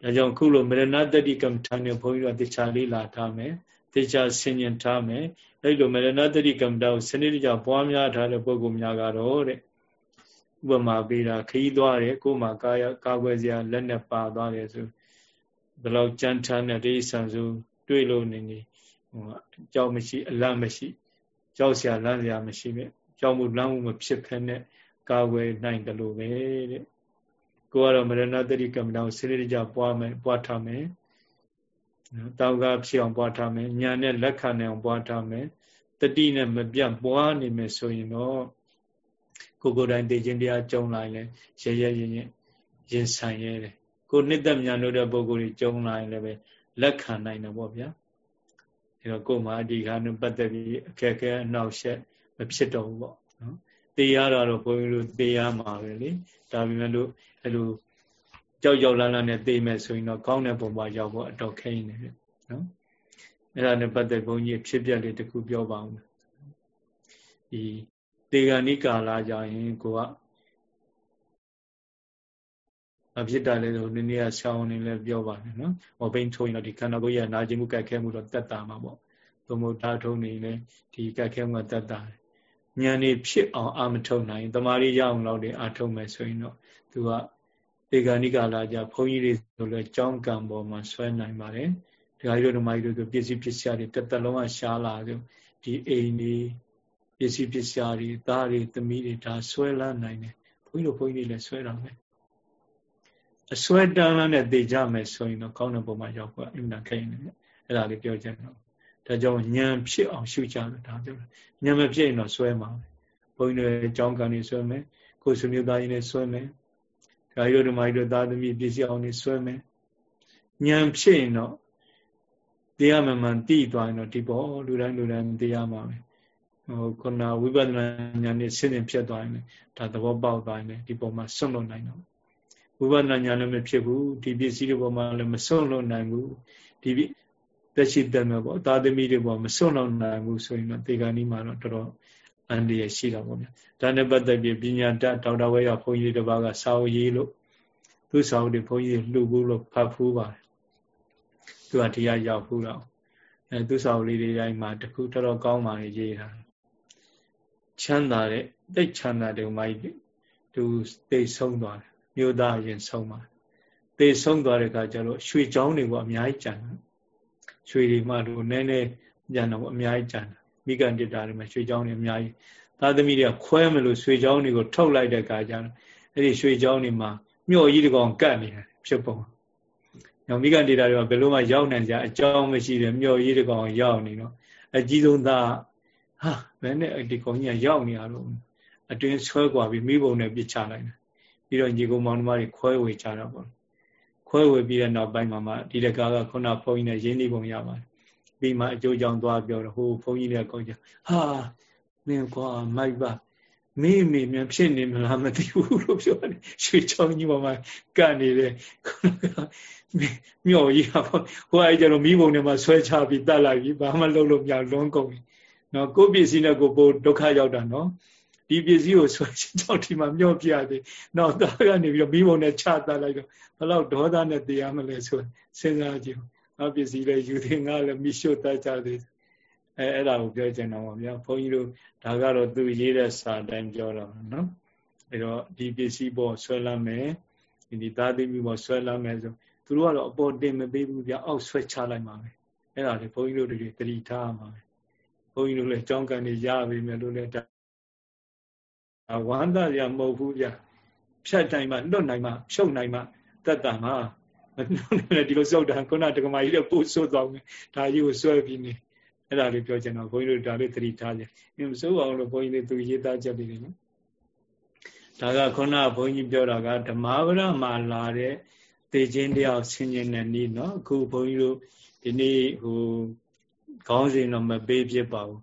ဒါကြောင့်ခုလိုမရဏတတိကမ္မထာနဲ့ဘုန်းကြီးတို့တေချာလေးလာထားမယ်တေချာဆင်ញင်ထားမယ်အဲ့လိုမရဏတတိကမ္မထာကိုစနစ်တကျပွားများထားတဲ့ပုဂ္ဂိုလ်များကတော့တဲ့ဥပမာပေးတာခရီးသွားတယ်ကိုယ်မှာကာယကာကွယ်စရာလက်နဲ့ပါသွားတယ်ဆို ဘယ်လောက်ကြမ်းထမ်းတဲ့တိဆန်စုတွေ့လို့နေနေဟိုကြောက်မရှိအလန့်မရှိကြောက်စရာလန့်စရာမရှိပဲကြောက်မှုလန့်မှုမဖြစ်ဖ ೇನೆ ကာကွယ်နိုင်တယ်လို့ပဲတဲ့ကိုကတော့မရဏတတိကမ္မတောင်စိရိကြပွားမယ်ပွားထားမယ်နော်တောက်ကဖြစ်အောင်ပွားထားမယ်ညာနဲ့လက်ခံနိုင်အောင်ပွားထားမယ်တတိနဲ့မပြတ်ပွားနေမယ်ဆိုရင်တော့ကိုကိုယ်တိုင်သိခြင်းတရားကြုံလာရင်လည်းရရရင်ရင်ရင်ဆိုင်ရတယ် ကိုနှစ်သက်မြန်လို့တဲ့ပုဂ္ဂိုလ်ကြီးကြုံလာရင်လည်းပဲလက်ခံနိုင်တယ်ပေါ့ဗျာအဲတော့ကိုယ်မှာဒီခါနဲ့ပတ်သက်ပြီးအခက်အခဲအနှောက်အယှက်မဖြစ်တော့ဘူးပေါ့နော်တေးရတာတော့ဘုန်းကြီးတို့တေးရမှာပဲလေဒါပေမဲ့လို့အဲလိုကြောက်ကြောက်လန့်လန့်နဲ့တေးမယ်ဆိုရင်တော့ကောင်းတဲ့ပုံမှာရောက်ဖို့အတော်ခိနေတယ်နော်အဲ့ဒါနဲ့ပတ်သက်ဘုန်းကြီးဖြစ်ပြလေးတစ်ခုပြောပါဦးဒီတေဂာနိကာလာကြရင်ကိုကမ ဖြစ်တာလေဆိုနည်းနည်းဆောင်းနေလဲပြောပါတယ်နော်။ဟောဘိန်းထုံးရင်တော့ဒီခန္ဓာကိုယ်ရဲ့နာကျင်မှုကြက်ခဲမှုတော့တက်တာမှာပေါ့။သို့မဟုတ်ဓာထုံးနေလဲဒီကြက်ခဲမှုတက်တာဉာဏ်နေဖြစ်အောင်အာမထုတ်နိုင်တမာရီရအောင်လောက်တွေအာထုတ်မယ်ဆိုရင်တော့သူကဒေဂာနိကာလာကြဘုန်းကြီးတွေဆိုလဲကြောင်းကံပေါ်မှာဆွဲနိုင်ပါတယ်ဒကာကြီးတို့ဓမ္မကြီးတို့ပစ္စည်းပစ္စယတွေတက်တက်လုံးကရှားလာဆိုဒီအိမ်တွေပစ္စည်းပစ္စယတွေသားတွေသမီးတွေဒါဆွဲလာနိုင်တယ်ဘုန်းကြီးတို့ဘုန်းကြီးတွေလည်းဆွဲတာပဲ အဆွဲတန်းလန်းနဲ့သိကြမယ်ဆိုရင်တော့ကောင်းတဲ့ပုံမှာရောက်ဖို့အင်မတန်ခိုင်းနေတယ်အဲ့ဒါလေးပြောချင်တော့ဒါကြောင့်ဉာဏ်ဖြစ်အောင်ရှုကြတယ်ဒါပြောတယ်ဉာဏ်မဖြစ်ရင်တော့ဆွဲမှာပဲဘုန်းကြီးတွေအကြောင်းကံနေဆွဲမယ်ကိုယ်ဆွေမျိုးသားကြီးနဲ့ဆွဲမယ်ဒါရီတို့ဓမ္မကြီးတို့သာသမီပစ္စည်းအောင်နေဆွဲမယ်ဉာဏ်ဖြစ်ရင်တော့တရားမှန်မှန်သိသွားရင်တော့ဒီပေါ်လူတိုင်းလူတိုင်းတရားမှာပဲဟိုခုနဝိပဿနာဉာဏ်နဲ့ဆင်းရဲဖြစ်သွားရင်ဒါသဘောပေါက်သွားရင်ဒီပုံမှာဆွန့်လွတ်နိုင်တော့ ဝိပဿနာဉာဏ်လည်းမဖြစ်ဘူးဒီပစ္စည်းတွေပေါ်မှာလည်းမဆွန့်လွတ်နိုင်ဘူးဒီသက်ရှိသက်မဲ့ပေါ့သာသမီတွေပေါ်မစွန့်လောက်နိုင်ဘူးဆိုရင်တော့တေဂာနီမှာတော့တော်တော်အန္တရာယ်ရှိတာပေါ့ဗျာဒါနဲ့ပတ်သက်ပြီးပညာတတ်ဒေါက်တာဝဲရဘုန်းကြီးတစ်ပါးကစာအုပ်ရေးလို့သူစာအုပ်တွေဘုန်းကြီးလှူဘူးလို့ဖတ်ဖူးပါတယ်သူကတရားရောက်ဖူးတော့အဲသူစာအုပ်လေးတွေတိုင်းမှာတခုတော်တော်ကောင်းပါလေရေးတာချမ်းသာတဲ့တိတ်ချမ်းသာတဲ့မိုက်သူသိဆုံးသွားတယ် မြို့သားရင်ဆုံးပါသိဆုံးသွားတဲ့အခါကျတော့ရွှေချောင်းတွေကအများကြီးကျန်တယ်ရွှေတွေမှတို့နည်းနည်းကြံတော့အများကြီးကြံတာမိကန်တစ်တာတွေမှာရွှေချောင်းတွေအများကြီးသားသမီးတွေကခွဲမလို့ရွှေချောင်းတွေကိုထုတ်လိုက်တဲ့အခါကျတော့အဲ့ဒီရွှေချောင်းတွေမှာမြို့ကြီးတကောင်ကတ်နေတယ်ဖြစ်ပုံ။ညောင်မိကန်ဒေတာတွေကဘယ်လိုမှရောက်နိုင်ကြအကြောင်းမရှိတယ်မြို့ကြီးတကောင်ရောက်နေတော့အကြီးဆုံးသားဟာဘယ်နဲ့ဒီကောင်ကြီးကရောက်နေရတော့အတွင်းဆွဲกว่าပြီးမိဘုံနဲ့ပြစ်ချလိုက်တယ်။ ပြီးတော့ညီကောင်မောင်နှမတွေခွဲဝေချတာပေါ့ခွဲဝေပြီးတဲ့နောက်ပိုင်းမှာမှဒီတကားကခုနဘုန်းကြီးနဲ့ရင်းနှီးပုံရပါတယ်ပြီးမှအကျိုးကြောင့်သွားပြောတော့ဟိုဘုန်းကြီးနဲ့ကောင်းကြဟာမင်းကွာမိုက်ပါမိမိမြန်ဖြစ်နေမလားမသိဘူးလို့ပြောတယ်ရွှေချောင်းကြီးပေါ်မှာကန့်နေတယ်မြော်ကြီးဟိုအဲကျတော့မိဘုံထဲမှာဆွဲချပြီးတတ်လိုက်ပြီဘာမှလုပ်လို့မရလွန်းကုန်ပြီနော်ကိုယ့်ပစ္စည်းနဲ့ကိုပို့ဒုက္ခရောက်တာနော် ဒီပစ္စည်းကိုဆွဲချောင်းဒီမှာမြော့ပြတယ်နောက်သားကနေပြီးတော့မိဘုံနဲ့ချတတ်လိုက်တော့ဘလောက်ဒေါသနဲ့တရားမလဲဆိုစဉ်းစားကြည့်ငါပစ္စည်းလည်းယူတယ်ငါလည်းမိရှုတတ်ကြတယ်အဲအဲ့ဒါကိုပြောချင်တာပါဗျာဘုန်းကြီးတို့ဒါကတော့သူရေးတဲ့စာတိုင်းပြောတော့နော်အဲတော့ဒီပစ္စည်းပေါ်ဆွဲလမ်းမယ်ဒီသာသိမိပေါ်ဆွဲလမ်းမယ်ဆိုသူတို့ကတော့အပေါ်တင်မပေးဘူးဗျာအောက်ဆွဲချလိုက်မှာပဲအဲ့ဒါလေဘုန်းကြီးတို့တွေတတိထားမှာပဲဘုန်းကြီးတို့လည်းကြောင်းကန်နေရပြီမယ်လို့လည်းဒါ ဝမ်းသာရမဟုတ်ဘူးဗျာဖြတ်တိုင်းမှလွတ်နိုင်မှဖြုတ်နိုင်မှတတ်တာမှာမနှုတ်နဲ့ဒီလိုစောက်တာခုနတက္ကမကြီးလည်းပို့ဆိုးသွားမယ်ဒါကြီးကိုဆွဲပြီးနေအဲ့ဒါလေးပြောချင်တော့ဘုန်းကြီးတို့ဒါလေးသတိထားကြ။မစိုးအောင်လို့ဘုန်းကြီးတို့သူရေးသားချက်ပြီးတယ်နော်။ဒါကခုနဘုန်းကြီးပြောတာကဓမ္မပဒမှာလာတဲ့သေခြင်းတရားဆင်ញင်တဲ့နည်းနော်။အခုဘုန်းကြီးတို့ဒီနေ့ဟိုခေါင်းစဉ်တော့မပေးဖြစ်ပါဘူး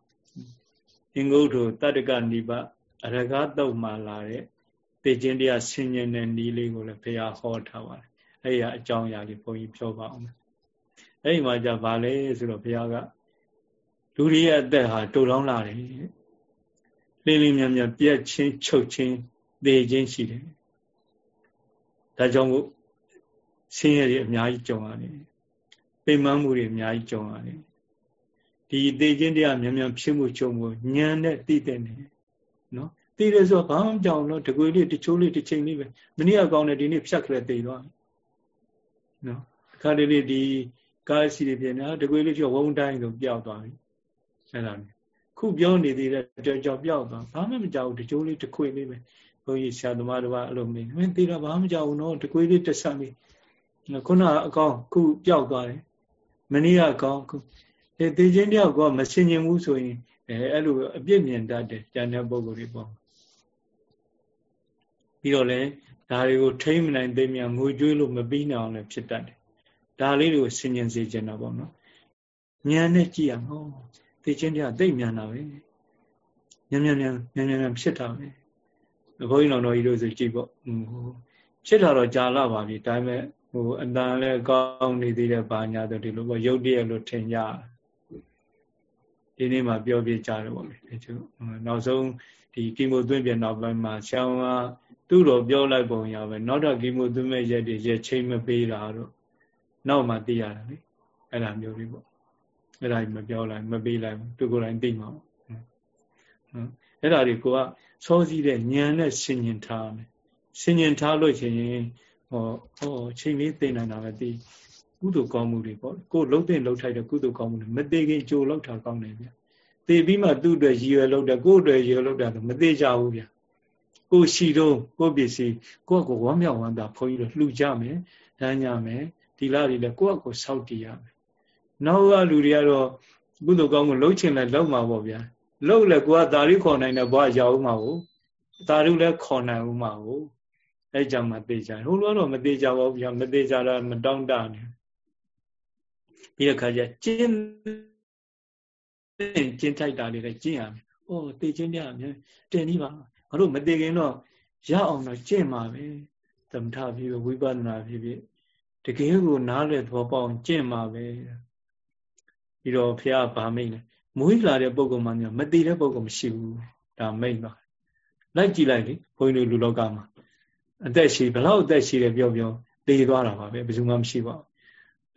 ။အင်္ဂုတ္တတတ္တကနိဗ္ဗ အရဂတုတ်မှာလာတဲ့သေခြင်းတရားဆင်ញင်တဲ့နည်းလေးကိုလည်းဘုရားဟောထားပါတယ်။အဲ့ဒီအကြောင်းအရာလေးဘုန်းကြီးပြောပါအောင်။အဲ့ဒီမှာじゃဗာလဲဆိုတော့ဘုရားကလူတွေရဲ့အသက်ဟာတူလောင်းလာတယ်လင်းလင်းမြန်မြန်ပြက်ချင်းချုပ်ချင်းသေချင်းရှိတယ်ဒါကြောင့်မို့ဆင်းရဲတွေအများကြီးကြုံရတယ်ပိမှန်းမှုတွေအများကြီးကြုံရတယ်ဒီသေခြင်းတရားမြန်မြန်ဖြစ်မှုချုပ်မှုညံနဲ့တည်တဲ့နေ နော်တည်တယ်ဆိုတော့ဘာမှမကြောက်တော့တကွေလေးတချိုးလေးတစ်ချိန်လေးပဲမနေ့ကကောင်းတယ်ဒီနေ့ဖြတ်ခလက်တည်သွားနော်အခါတလေဒီကားစီတွေပြင်နေတာတကွေလေးကျော်ဝုံတိုင်းဆိုပျောက်သွားပြီအဲ့ဒါခုပြောနေသေးတဲ့ကြောင်ကြောင်ပြောက်သွားဘာမှမကြောက်ဘူးတကြိုးလေးတစ်ခွေလေးပဲဘုန်းကြီးဆရာသမားတို့ကအဲ့လိုမင်းမင်းသေးတာဘာမှမကြောက်ဘူးနော်တကွေးလေးတစ်ဆက်လေးခုနအကောင်ခုပြောက်သွားတယ်မနေ့ကအကောင်ခုအဲသေခြင်းတယောက်ကမစင်ញင်ဘူးဆိုရင် အဲအဲ့လိုအပြစ်မြင်တတ်တယ်ကျန်တဲ့ပုံကိုယ်တွေပေါ့ပြီးတော့လည်းဒါတွေကိုထိမ့်မနိုင်သိမြငိုကြွေးလို့မပြီးနိုင်အောင်လည်းဖြစ်တတ်တယ်ဒါလေးတွေကိုစင်ញင်စေချင်တာပေါ့နော်ဉာဏ်နဲ့ကြည့်ရမှာသိချင်းတရားသိမြန်တာပဲမြန်မြန်မြန်မြန်မြန်မြန်ဖြစ်တာပဲဘုန်းကြီးတော်တော်ကြီးတို့ဆိုကြည့်ပေါ့ဟိုဖြစ်တာတော့ကြာလာပါပြီဒါပေမဲ့ဟိုအတန်လည်းကောင်းနေသေးတယ်ဘာညာဆိုဒီလိုပေါ့ရုပ်တရက်လို့ထင်ကြ ဒီနေ့မှပြောပြကြတယ်ပေါ့လေဒီကျနောက်ဆုံးဒီကီမိုသွင်းပြန်နောက်ပိုင်းမှာဆောင်းကသူ့တော်ပြောလိုက်ပုံရပဲနောက်တော့ကီမိုသွင်းမဲ့ရက်တွေရက်ချိန်မပေးတာတော့နောက်မှသိရတယ်လေအဲ့ဒါမျိုးလေးပေါ့အဲ့ဒါကြီးမပြောလိုက်မပေးလိုက်သူကိုယ်တိုင်သိမှာနော်အဲ့ဒါတွေကိုကစောစည်းတဲ့ဉာဏ်နဲ့ဆင်ញင်ထားမယ်ဆင်ញင်ထားလို့ရှိရင်ဟောဟောချိန်လေးသိနိုင်တာပဲဒီ ကုသိုလ်ကောင်းမှုတွေပေါ့ကိုလှုပ်တဲ့လှုပ်ထိုက်တဲ့ကုသိုလ်ကောင်းမှုတွေမသေးခင်ကြိုလှုပ်တာကောင်းတယ်ဗျသေပြီးမှသူ့အတွက်ရည်ရွယ်လှုပ်တယ်ကိုယ့်အတွက်ရည်ရွယ်လှုပ်တာမသေးကြဘူးဗျကိုရှိတော့ကိုပစ္စည်းကိုယ့်ကိုဝမ်းမြောက်ဝမ်းသာဘုန်းကြီးတို့လှူကြမယ်ဒမ်းကြမယ်ဒီလားတွေလည်းကိုယ့်အကိုစောက်တည်ရမယ်နောက်ကလူတွေကတော့ကုသိုလ်ကောင်းမှုလှုပ်ချင်လဲလှုပ်မှာပေါ့ဗျာလှုပ်လဲကိုကသာရိခေါ်နိုင်တဲ့ဘဝရောက်မှာကိုသာရိလည်းခေါ်နိုင်ဦးမှာကိုအဲ့ကြောင့်မသေးကြဟိုလိုတော့မသေးကြပါဘူးဗျာမသေးကြတာမတောင်းတနေ ပြီးတဲ့ခါကျကျင်းကျင်းထိုက်တာလေးလည်းကျင့်ရမယ်။အိုးသေခြင်းတရားမြန်တင်ပြီးပါငါတို့မသေးခင်တော့ရအောင်တော့ကျင့်ပါပဲ။သမထဖြစ်ဖြစ်ဝိပဿနာဖြစ်ဖြစ်တကယ်ကိုနားလည်သဘောပေါက်ကျင့်ပါပဲ။ပြီးတော့ဖះဗာမိတ်လဲမွေးလာတဲ့ပုံကောင်မှမတည်တဲ့ပုံကောင်မရှိဘူးဒါမိတ်ပါလိုက်ကြည့်လိုက်လေဘုန်းကြီးတို့လူလောကမှာအသက်ရှိဘလောက်အသက်ရှိတယ်ပြောပြောသေသွားတာပါပဲဘယ်သူမှမရှိပါဘူး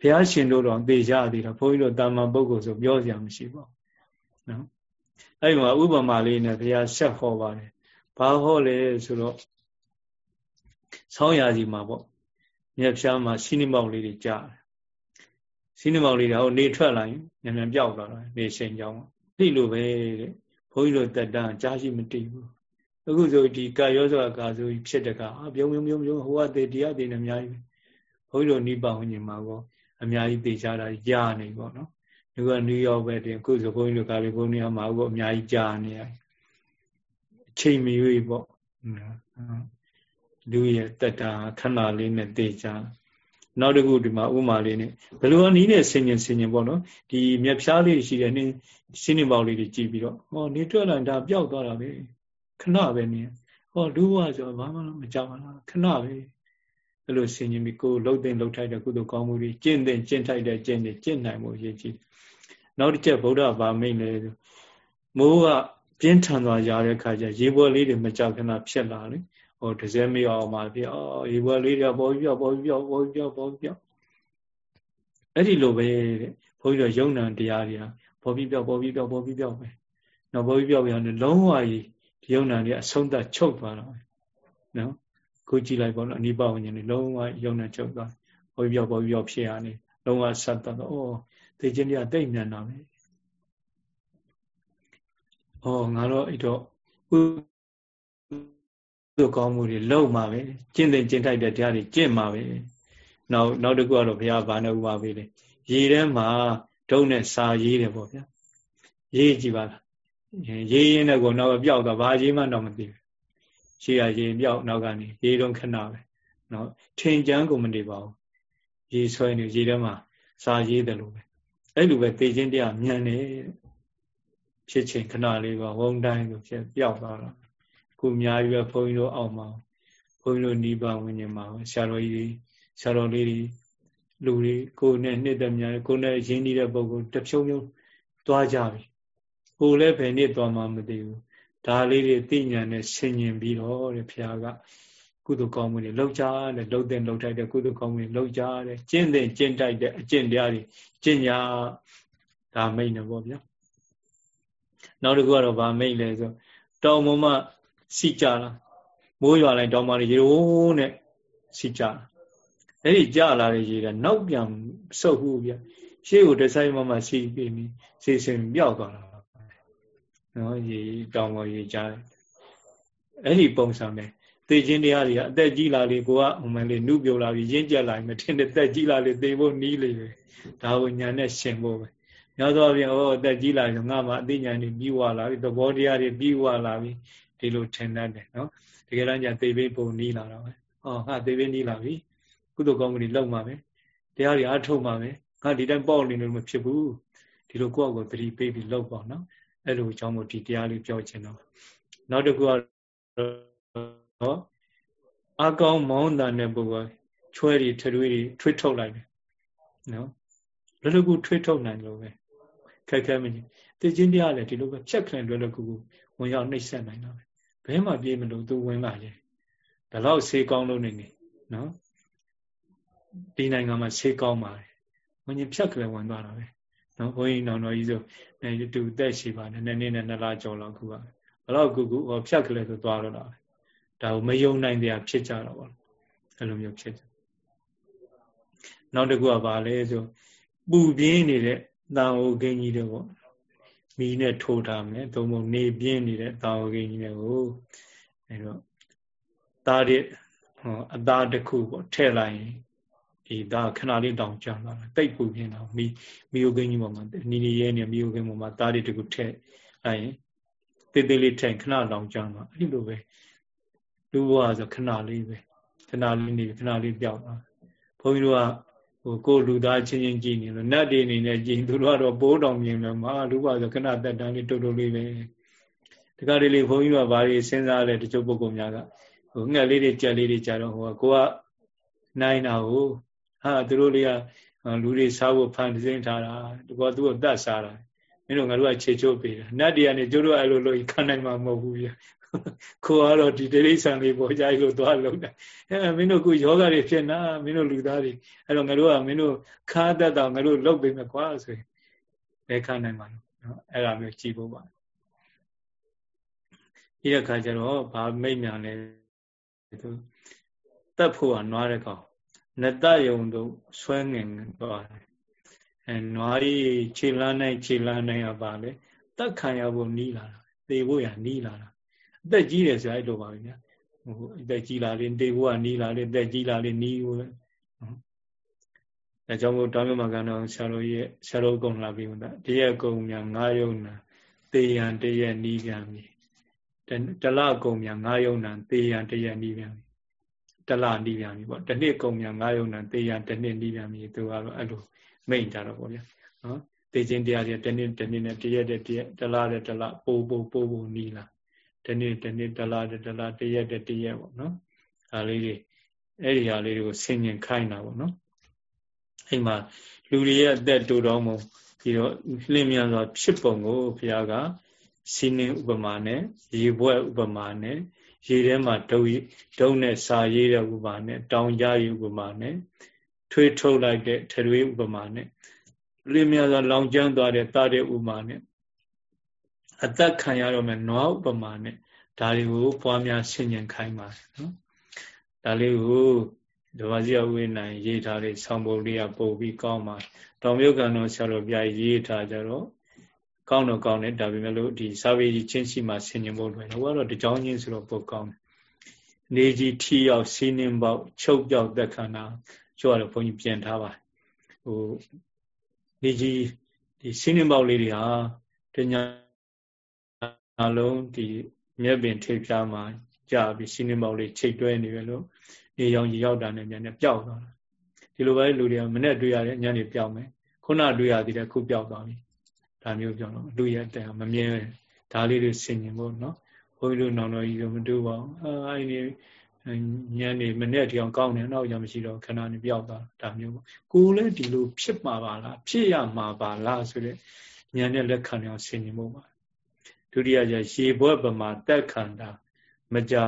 ဘုရားရှင်တို့တော့သေကြသေးတာဘုန်းကြီးတို့တာမန်ပုဂ္ဂိုလ်ဆိုပြောစရာမရှိပါဘူးနော်အဲ့ဒီမှာဥပမာလေးနဲ့ဘုရားဆက်ဟောပါတယ်ဘာဟောလဲဆိုတော့ဆောင်းရာစီမှာပေါ့မြက်ဖျားမှာရှင်းနေမောက်လေးတွေကြားတယ်စီးနှမောင်လေးတော့နေထွက်လာရင်မြန်မြန်ပြောက်လာတာနေချိန်ကြောင်းသိလို့ပဲတဲ့ဘုန်းကြီးတို့တက်တန်းကြားရှိမသိဘူးအခုဆိုဒီကာယောဇောကာဆိုဖြစ်တကအပြုံးပြုံးပြုံးပြုံးဟိုကတည်တရားတည်နေအများကြီးဘုန်းကြီးတို့နိဗ္ဗာန်ဝိညာဉ်မှာကော အများကြီးသိကြတာကြားနေပေါ့နော်ဒီကနယူးယောက်ပဲတင်အခုဆိုဘုန်းကြီးတို့ကာလီဖိုးနီးယားမှာကောအများကြီးကြားနေရအချိန်မီ၍ပေါ့လူရဲ့တက်တာခဏလေးနဲ့သိကြနောက်တစ်ခုဒီမှာဥမာလေးနဲ့ဘယ်လိုအနည်းနဲ့ဆင်ញင်ဆင်ញင်ပေါ့နော်ဒီမြက်ဖြားလေးရှိတဲ့နင်းရှင်းနေပေါက်လေးတွေကြည့်ပြီးတော့ဟောနေထွက်လာတာပျောက်သွားတာပဲခဏပဲနေဟောလူဘဝဆိုဘာမှမကြောက်ပါလားခဏပဲ အဲ့လိုဆင်ခြင်ပြီးကိုယ်လှုပ်တဲ့လှုပ်ထိုက်တဲ့ကုသိုလ်ကောင်းမှုတွေကျင့်တဲ့ကျင့်ထိုက်တဲ့ကျင့်တွေကျင့်နိုင်မှုရည်ကြည်နောက်တစ်ချက်ဗုဒ္ဓဘာမိတ်လဲဆိုမိုးကပြင်းထန်သွားရတဲ့ခါကျရေပွဲလေးတွေမကြောက်ခဏဖြစ်လာလေဟိုတစ်စဲမရအောင်ပါပြအော်ရေပွဲလေးတွေပေါ်ပြီးပေါ်ပြီးပေါ်ပြီးပေါ်ပြီးအဲ့ဒီလိုပဲတဲ့ဘုန်းကြီးတို့ယုံ nant တရားတွေကပေါ်ပြီးပြောက်ပေါ်ပြီးပြောက်ပေါ်ပြီးပြောက်ပဲနော်ပေါ်ပြီးပြောက်ပြန်တယ်လုံးဝကြီးဒီယုံ nant တွေအဆုံးသတ်ချုပ်သွားတော့နော် ခုကြည့်လိုက်ပေါ့နော်အနိပဝဉ္ဇဉ်တွေလုံးဝယုံ nant ချုပ်သွားပေါ်ပြီးပြောက်ပေါ်ပြီးပြောက်ဖြစ်ရနေလုံးဝဆက်သွားတော့ဩသိချင်းတွေကတိတ်မြန်တာပဲဩငါတော့အဲ့တော့ကုသိုလ်ကောင်းမှုတွေလုပ်မှာပဲကျင့်တဲ့ကျင့်ထိုက်တဲ့တရားတွေကျင့်မှာပဲနောက်နောက်တစ်ခုကတော့ဘုရားဘာနဲ့ဥပါပေးတယ်ရေထဲမှာဒုံနဲ့စာရေးတယ်ပေါ့ဗျာရေးကြည့်ပါလားရေးရင်းနဲ့ကိုနောက်ပြောက်သွားဘာရေးမှတော့မသိဘူး ရှေ့ကရေးပြောက်နောက်ကနေရေးတော့ခဏပဲနော်ထင်ကြမ်းကိုမနေပါဘူးရေးဆွဲနေရေးထဲမှာစာရေးတယ်လို့ပဲအဲ့လိုပဲသိချင်းတရားမြန်နေဖြစ်ချင်းခဏလေးပါဝုံတိုင်းဆိုဖြစ်ပျောက်သွားတာခုအများကြီးပဲဘုန်းကြီးတို့အောက်မှာဘုန်းကြီးတို့နိဗ္ဗာန်ဝင်နေမှာဆရာတော်ကြီးဆရာတော်လေးတွေလူတွေကိုယ်နဲ့နှစ်သက်များကိုယ်နဲ့ရင်းနှီးတဲ့ပုဂ္ဂိုလ်တဖြုံဖြုံသွားကြပြီကိုယ်လည်းဘယ်နှစ်သွားမှမသိဘူး ဒါလေးတွေသိဉာဏ်နဲ့ဆင်ញင်ပြီးတော့တဲ့ဘုရားကကုသိုလ်ကောင်းမှုတွေလှုပ်ကြတယ်လှုပ်တဲ့လှုပ်ထိုက်တဲ့ကုသိုလ်ကောင်းမှုတွေလှုပ်ကြတယ်ကျင့်တဲ့ကျင့်တိုက်တဲ့အကျင့်တရားတွေကျင့်ညာဒါမိတ်နေပေါ့ဗျာနောက်တစ်ခုကတော့ဗာမိတ်လဲဆိုတောင်ပေါ်မှာစီကြလာမိုးရွာလိုက်တောင်ပေါ်ရေရိုးနဲ့စီကြလာအဲ့ဒီကြလာတဲ့ရေကနောက်ပြန်ဆုပ်ဟုဗျရှေ့ကိုတဆိုင်မမစီပြီးနေစီစင်ပြောက်သွားတာ နော်ရေတောင်ပေါ်ရေကြားအဲ့ဒီပုံစံပဲသေခြင်းတရားတွေကအသက်ကြီးလာလေကိုကဟိုမလေးနုပြိုလာပြီးရင့်ကျက်လာပြီမထင်တဲ့သက်ကြီးလာလေသေဖို့နီးလေပဲဒါကိုညာနဲ့ရှင်ဖို့ပဲများသောအားဖြင့်ဩအသက်ကြီးလာရင်ငါမှအသိဉာဏ်တွေပြီးဝလာပြီသဘောတရားတွေပြီးဝလာပြီဒီလိုထင်တတ်တယ်နော်တကယ်တမ်းကျသေဘေးပုံနီးလာတော့ပဲဟောငါသေဘေးနီးလာပြီကုသိုလ်ကောင်းမှုတွေလုပ်မှာပဲတရားတွေအားထုတ်မှာပဲငါဒီတိုင်းပေါ့နေလို့မဖြစ်ဘူးဒီလိုကိုယ့်အကိုသတိပေးပြီးလုပ်ပါနော် အဲ့လိုအကြောင်းမို့ဒီတရားလေးပြောချင်တော့နောက်တစ်ခုကတော့အကောင်းမောင်းတန်တဲ့ပုဂ္ဂိုလ်ချွဲတွေထွေးတွေထွေးထုတ်လိုက်တယ်နော်လွယ်လွယ်ကူထွေးထုတ်နိုင်လို့ပဲခက်ခဲမကြီးသိချင်းတရားလည်းဒီလိုပဲဖြတ်ခရင်လွယ်လွယ်ကူကူဝင်ရောက်နှိပ်စက်နိုင်တာပဲဘဲမှပြေးမလို့သူဝင်လာရင်ဒါတော့ဆေးကောင်းလို့နေနေနော်ဒီနိုင်ငံမှာဆေးကောင်းပါတယ်။ဘုန်းကြီးဖြတ်ကလေးဝင်သွားတာပဲ။ နော်ဘုန်းကြီးနောင်တော်ကြီးဆိုအဲတူတက်ရှိပါတယ်နည်းနည်းနဲ့နှစ်လကျော်လောက်ခုပါ။ဘလောက်ခုခုဟောဖြတ်ကလေးဆိုသွားတော့တာပဲ။ဒါကိုမယုံနိုင်တရားဖြစ်ကြတော့ပါလို့။အဲလိုမျိုးဖြစ်တယ်။နောက်တစ်ခုကဘာလဲဆိုပူပြင်းနေတဲ့တန်ဟိုဂိန်းကြီးတွေပေါ့။မီးနဲ့ထိုးထားမယ်။သုံးပုံနေပြင်းနေတဲ့တန်ဟိုဂိန်းကြီးတွေကိုအဲတော့သားတဲ့ဟောအသားတစ်ခုပေါ့ထည့်လိုက်ရင် ဒီဒါခဏလေးတောင်ကြာလာတိတ်ပူပြင်းတော့မီမီယိုကင်းကြီးပေါ်မှာနီနီရဲနေမီယိုကင်းပေါ်မှာသားလေးတကူထည့်လိုက်ရင်တေးသေးလေးထည့်ခဏတောင်ကြာမှာအဲ့ဒီလိုပဲလူဘဝဆိုခဏလေးပဲခဏလေးနေခဏလေးပြောက်သွားဘုန်းကြီးတို့ကဟိုကိုလူသားချင်းချင်းကြည်နေလို့နတ်တွေအနေနဲ့ကြည်သူတို့ကတော့ပိုးတောင်မြင်လို့မာလူဘဝဆိုခဏတက်တန်းလေးတုတ်တုတ်လေးပဲတခါတလေဘုန်းကြီးတို့ကဘာတွေစဉ်းစားလဲတချို့ပုဂ္ဂိုလ်များကဟိုငှက်လေးတွေကြက်လေးတွေကြတော့ဟိုကကိုကနိုင်တာကို ဟာသူတို့လေးကလူတွေစားဖို့ဖန်သိမ်းထားတာတကောသူ့ကိုတတ်စားတာမင်းတို့ငါတို့ကခြေချိုးပေးတာနတ်တွေကနေကျတို့အဲ့လိုလို့ခံနိုင်မှာမဟုတ်ဘူးပြကိုကတော့ဒီတိရိစ္ဆာန်လေးပေါ်ကြိုက်လို့သွားလုံးတာအဲမင်းတို့ကယောဂတွေဖြစ်နာမင်းတို့လူသားတွေအဲ့တော့ငါတို့ကမင်းတို့ခါတတ်တော့ငါတို့လုတ်ပေးမယ်ကွာဆိုရင်ဘယ်ခံနိုင်မှာလဲနော်အဲ့ဒါမျိုးကြည့်ဖို့ပါဒီအခါကျတော့ဗာမိတ်မြန်လဲသူတတ်ဖို့ကနွားတဲ့ကောင် နတယုံတို့ဆွဲငင်သွားတယ်အဲနွားရီခြေလန်းနိုင်ခြေလန်းနိုင်ရပါလေတက်ခံရဖို့နီးလာတာသေဖို့ရနီးလာတာအသက်ကြီးတယ်ဆိုအဲ့လိုပါပဲဗျာဟိုအသက်ကြီးလာရင်သေဖို့ကနီးလာတယ်အသက်ကြီးလာရင်နီးဖို့ပဲအဲကြောင့်မို့တောင်းမြမကန်တော်ဆရာတော်ရဲ့ဆရာတော်ကုံလာပြီးမှတရက်ကုံမြန်ငါးယုံနာသေရန်တရက်နီးပြန်ပြီတလကုံမြန်ငါးယုံနာသေရန်တရက်နီးပြန်ပြီ တလနီးပြန်ပြီပေါ့တစ်နှစ်ကုန်မြန်ငါးယုံနဲ့တေးရတစ်နှစ်နီးပြန်ပြီသူကတော့အဲ့လိုမိန်ကြတော့ပေါ့ဗျာနော်တေးချင်းတရားတွေတစ်နှစ်တစ်နှစ်နဲ့တရက်တဲ့တရက်တလတဲ့တလပိုးပိုးပိုးပိုးနီးလာတတနေ့တနေ့တလားတလားတရက်တရက်ပေါ့နော်ဒါလေးတွေအဲ့ဒီဟာလေးတွေကိုဆင်ញင်ခိုင်းတာပေါ့နော်အဲ့မှာလူတွေရဲ့အသက်တူတော်မူပြီးတော့လင်းမြန်စွာဖြစ်ပုံကိုဘုရားကစီနင်းဥပမာနဲ့ရေဘွက်ဥပမာနဲ့ ရေထဲမှာဒုံဒုံနဲ့စာရေးတဲ့ဥပမာနဲ့တောင်ကြားရေးဥပမာနဲ့ထွေးထုတ်လိုက်တဲ့ထရွေးဥပမာနဲ့လင်းမြန်စွာလောင်ကျွမ်းသွားတဲ့တာတဲ့ဥပမာနဲ့အသက်ခံရတော့မယ်နွားဥပမာနဲ့ဒါတွေကိုပွားများဆင်ញင်ခိုင်းပါတယ်နော်ဒါလေးကိုဒဝစီယဝိနိုင်ရေးထားတဲ့ဆောင်းပုံလေးကပို့ပြီးကောင်းပါတယ်တောင်မြုပ်ကန်တော်ဆရာတော်ပြရေးထားကြတော့ ကောင်းတော့ကောင်းတယ်ဒါပေမဲ့လို့ဒီစာပေကြီးချင်းစီမှာဆင်ញင်ဖို့လွယ်တယ်ဟိုကတော့တကြောင်းချင်းဆိုတော့ပိုကောင်းတယ်နေကြီးထီရောက်စီးနှင်းပေါက်ချုပ်ပြောက်သက်ခန္ဓာကျော်ရတော့ဘုန်းကြီးပြန်ထားပါတယ်ဟိုနေကြီးဒီစီးနှင်းပေါက်လေးတွေဟာတညာအလုံးဒီမြက်ပင်ထိပ်ဖြားမှာကြာပြီးစီးနှင်းပေါက်လေးချိတ်တွဲနေပဲလို့နေရောင်ကြီးရောက်တာနဲ့မြန်နဲ့ပျောက်သွားတာဒီလိုပဲလူတွေကမနဲ့တွေ့ရတယ်ညနေပျောက်မယ်ခုနတွေ့ရသေးတယ်ခုပျောက်သွားပြီ ဒါမျိုးပြောတော့လူရဲ့တိုင်မမြင်ဒါလေးတွေဆင်ញင်ဖို့နော်ဘုန်းကြီးတို့နောင်တော်ကြီးတို့မတူပါဘူးအာအဲ့ဒီညနေမနေ့တည်းအောင်ကောင်းတယ်နောက်ရမရှိတော့ခဏနေပြောက်သွားဒါမျိုးပေါ့ကိုယ်လည်းဒီလိုဖြစ်မှာပါလားဖြစ်ရမှာပါလားဆိုတဲ့ဉာဏ်နဲ့လက်ခံအောင်ဆင်ញင်ဖို့ပါဒုတိယကျရေဘွက်ပမာတက်ခန္ဓာမကြာ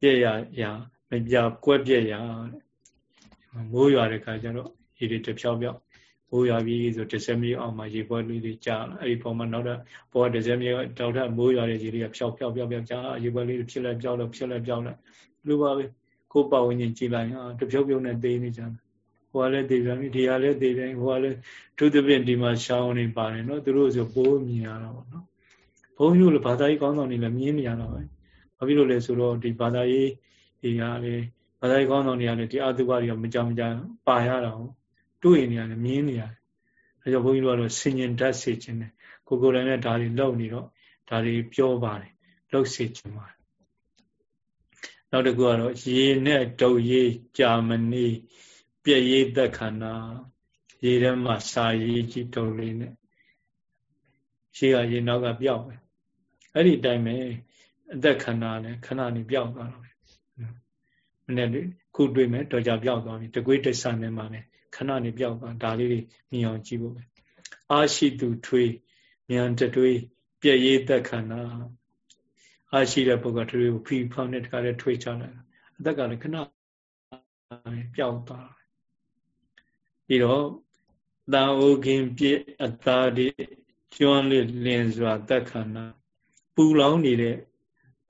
ပြည့်ရရမကြာကွက်ပြည့်ရမိုးရွာတဲ့ခါကျတော့ရေတွေတဖြောက်ဖြောက် မိုးရွာပြီးဆို10မိနစ်အောင်မှရေပွဲလေးတွေကြာလာအဲ့ဒီပုံမှာနောက်တော့ပေါ်က10မိနစ်တောက်ထမိုးရွာတဲ့ရေတွေကဖြောက်ဖြောက်ဖြောက်ဖြောက်ကြာရေပွဲလေးဖြစ်လိုက်ပြောက်လို့ဖြစ်လိုက်ပြောက်လိုက်လိုပါပဲကိုယ်ပတ်ဝန်းကျင်ကြည်လိုက်ဟာတဖြုတ်ဖြုတ်နဲ့တေးနေကြတယ်ဟိုကလည်းတေးပြန်ပြီဒီကလည်းတေးပြန်ဟိုကလည်းသူသဖြင့်ဒီမှာရှောင်းနေပါတယ်နော်သူတို့ဆိုပိုးမြင်ရတာပေါ့နော်ဘုန်းကြီးတို့လည်းဘာသာရေးကောင်းဆောင်နေလည်းမြင်နေရတာပဲဘာဖြစ်လို့လဲဆိုတော့ဒီဘာသာရေးဒီဟာလေဘာသာရေးကောင်းဆောင်တွေကလည်းဒီအတုပတွေကမကြမကြပါရတာဟုတ် တွေ့နေရတယ်မြင်နေရတယ်အဲကြောင့်ဘုန်းကြီးတို့ကတော့ဆင်ញင်တတ်စေခြင်းနဲ့ကိုကိုယ်တိုင်နဲ့ဒါတွေလောက်နေတော့ဒါတွေပြောပါတယ်လောက်စေခြင်းပါတယ်နောက်တစ်ခုကတော့ရေနဲ့တုပ်ရေးကြာမနေပြည့်ရေးသက်ခန္ဓာရေထဲမှာစာရေးကြီးတုပ်လေးနဲ့ရှေ့ကရေနောက်ကပြောက်ပဲအဲ့ဒီတိုင်းပဲအသက်ခန္ဓာနဲ့ခဏနေပြောက်သွားတော့ပဲမနေ့ခုတွေ့မယ်တော့ကြပြောက်သွားပြီတကွေးတစ္ဆာနဲ့မှလည်း ခဏနေပြောက်သွားဒါလေးတွေမြင်အောင်ကြည့်ဖို့ပဲအာရှိသူထွေးမြန်တတွေးပြည့်ရေးသက်ခန္ဓာအာရှိတဲ့ပုဂ္ဂိုလ်တွေကိုဖီဖောင်းနဲ့တခါလေးထွေးချလိုက်အသက်ကလည်းခဏပျောက်သွားပြီးတော့တန်အိုခင်ပြည့်အသာဒီကျွမ်းလေးလင်းစွာသက်ခန္ဓာပူလောင်နေတဲ့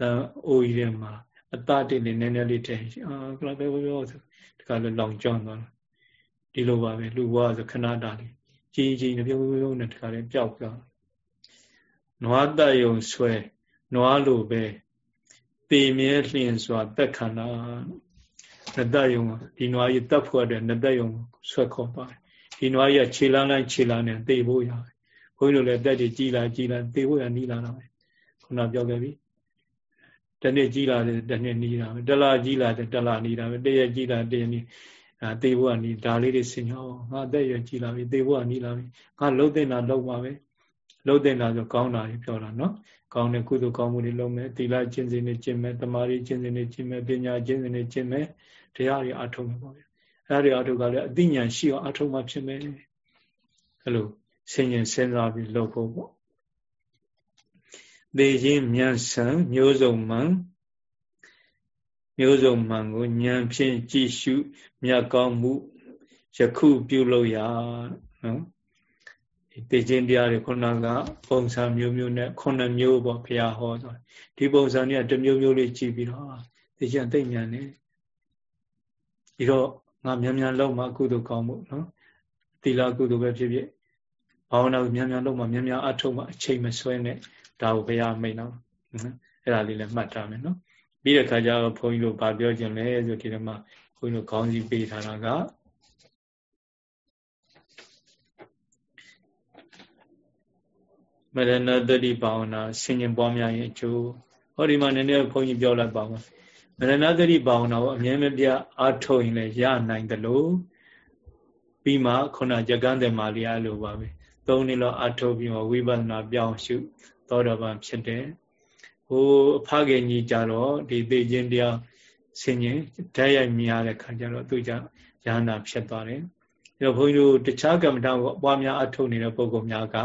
တန်အိုကြီးထဲမှာအသာတိလေးနည်းနည်းလေးထည့်အာကလပဲပြောဆိုတခါလေးလောင်ကျွမ်းသွား ဒီလိုပါပဲလူဘွားဆိုခဏတာလေးကြီးကြီးနဲ့ပြုံးပြုံးနဲ့တခါလေးပျောက်သွားနွားတယုံဆွဲနွားလိုပဲပေမြဲလျင်စွာတက်ခန္ဓာနတယုံဒီနွားကြီးတက်ဖို့အတွက်နတယုံဆွဲခေါ်ပါတယ်ဒီနွားကြီးခြေလန်းလိုက်ခြေလန်းနဲ့တေဖို့ရတယ်ဘုန်းကြီးတို့လည်းတက်ကြီးကြီးလာကြီးလာတေဖို့ရနီးလာတော့ပဲခုနပြောခဲ့ပြီတနေ့ကြီးလာတယ်တနေ့နီးလာပဲတလားကြီးလာတယ်တလားနီးလာပဲတရက်ကြီးလာတရက်နီး အဲတေဖို့ကနီးဒါလေးတွေဆင်ရောငါအသက်ရကြီးလာပြီတေဖို့ကနီးလာပြီငါလှုပ်တဲ့နာလှုပ်ပါပဲလှုပ်တဲ့နာဆိုကောင်းတာကြီးပြောတာနော်ကောင်းတဲ့ကုသိုလ်ကောင်းမှုတွေလုပ်မယ်သီလကျင့်စဉ်တွေကျင့်မယ်တမာရီကျင့်စဉ်တွေကျင့်မယ်ပညာကျင့်စဉ်တွေကျင့်မယ်တရားတွေအထုံးမယ်ပေါ့ဗျအဲဒါတွေအထုံးကလည်းအသိဉာဏ်ရှိအောင်အထုံးမှဖြစ်မယ်အဲလိုဆင်ញင်စဉ်းစားပြီးလုပ်ဖို့ပေါ့သေခြင်းမြန်ဆန်မျိုးစုံမှန် မျိုးစုံမှန်ကိုဉာဏ်ဖြင့်ကြည့်ရှုမြတ်ကောင်းမှုယခုပြုလုပ်ရနော်တေခြင်းတရားတွေခုနကပုံစံမျိုးမျိုးနဲ့ခုနှစ်မျိုးပေါ့ဘုရားဟောဆိုဒီပုံစံတွေကတစ်မျိုးမျိုးလေးကြည့်ပြီးတော့တေခြင်းသိဉာဏ်နဲ့ဒီတော့ငါမြန်မြန်လုံးမှကုသိုလ်ကောင်းမှုနော်သီလကုသိုလ်ပဲဖြစ်ဖြစ်ဘာဝနာကိုမြန်မြန်လုံးမှမြန်မြန်အထုတ်မှအချိန်မဆွဲနဲ့ဒါကိုဘုရားမိတ်တော့အဲ့ဒါလေးလည်းမှတ်ထားမယ်နော် ပြီးတဲ့ခါကျတော့ဘုန်းကြီးတို့ဗာပြောခြင်းလဲဆိုဒီမှာဘုန်းကြီးတို့ခေါင်းစည်းပေးထားတာကမရဏတတိဘာဝနာဆင်ញင်ပွားများရင်အကျိုးဟောဒီမှာနည်းနည်းဘုန်းကြီးပြောလိုက်ပါမယ်မရဏတတိဘာဝနာကိုအမြဲမပြအားထုတ်ရင်လည်းရနိုင်တယ်လို့ပြီးမှခုနကြကန်းတယ်မာလီယာလိုပါပဲသုံးနှစ်လောက်အားထုတ်ပြီးမှဝိပဿနာပြောင်းရှုသောတော်ပန်ဖြစ်တယ် ဟိုအဖခင်ကြီးကြတော့ဒီသေခြင်းတရားဆင်ញင်ဓာတ်ရိုက်မြင်ရတဲ့ခါကျတော့သူကြရဟန္တာဖြစ်သွားတယ်။အဲတော့ဘုန်းကြီးတို့တခြားကမ္မဋ္ဌာန်းကိုအပွားများအထုတ်နေတဲ့ပုဂ္ဂိုလ်များက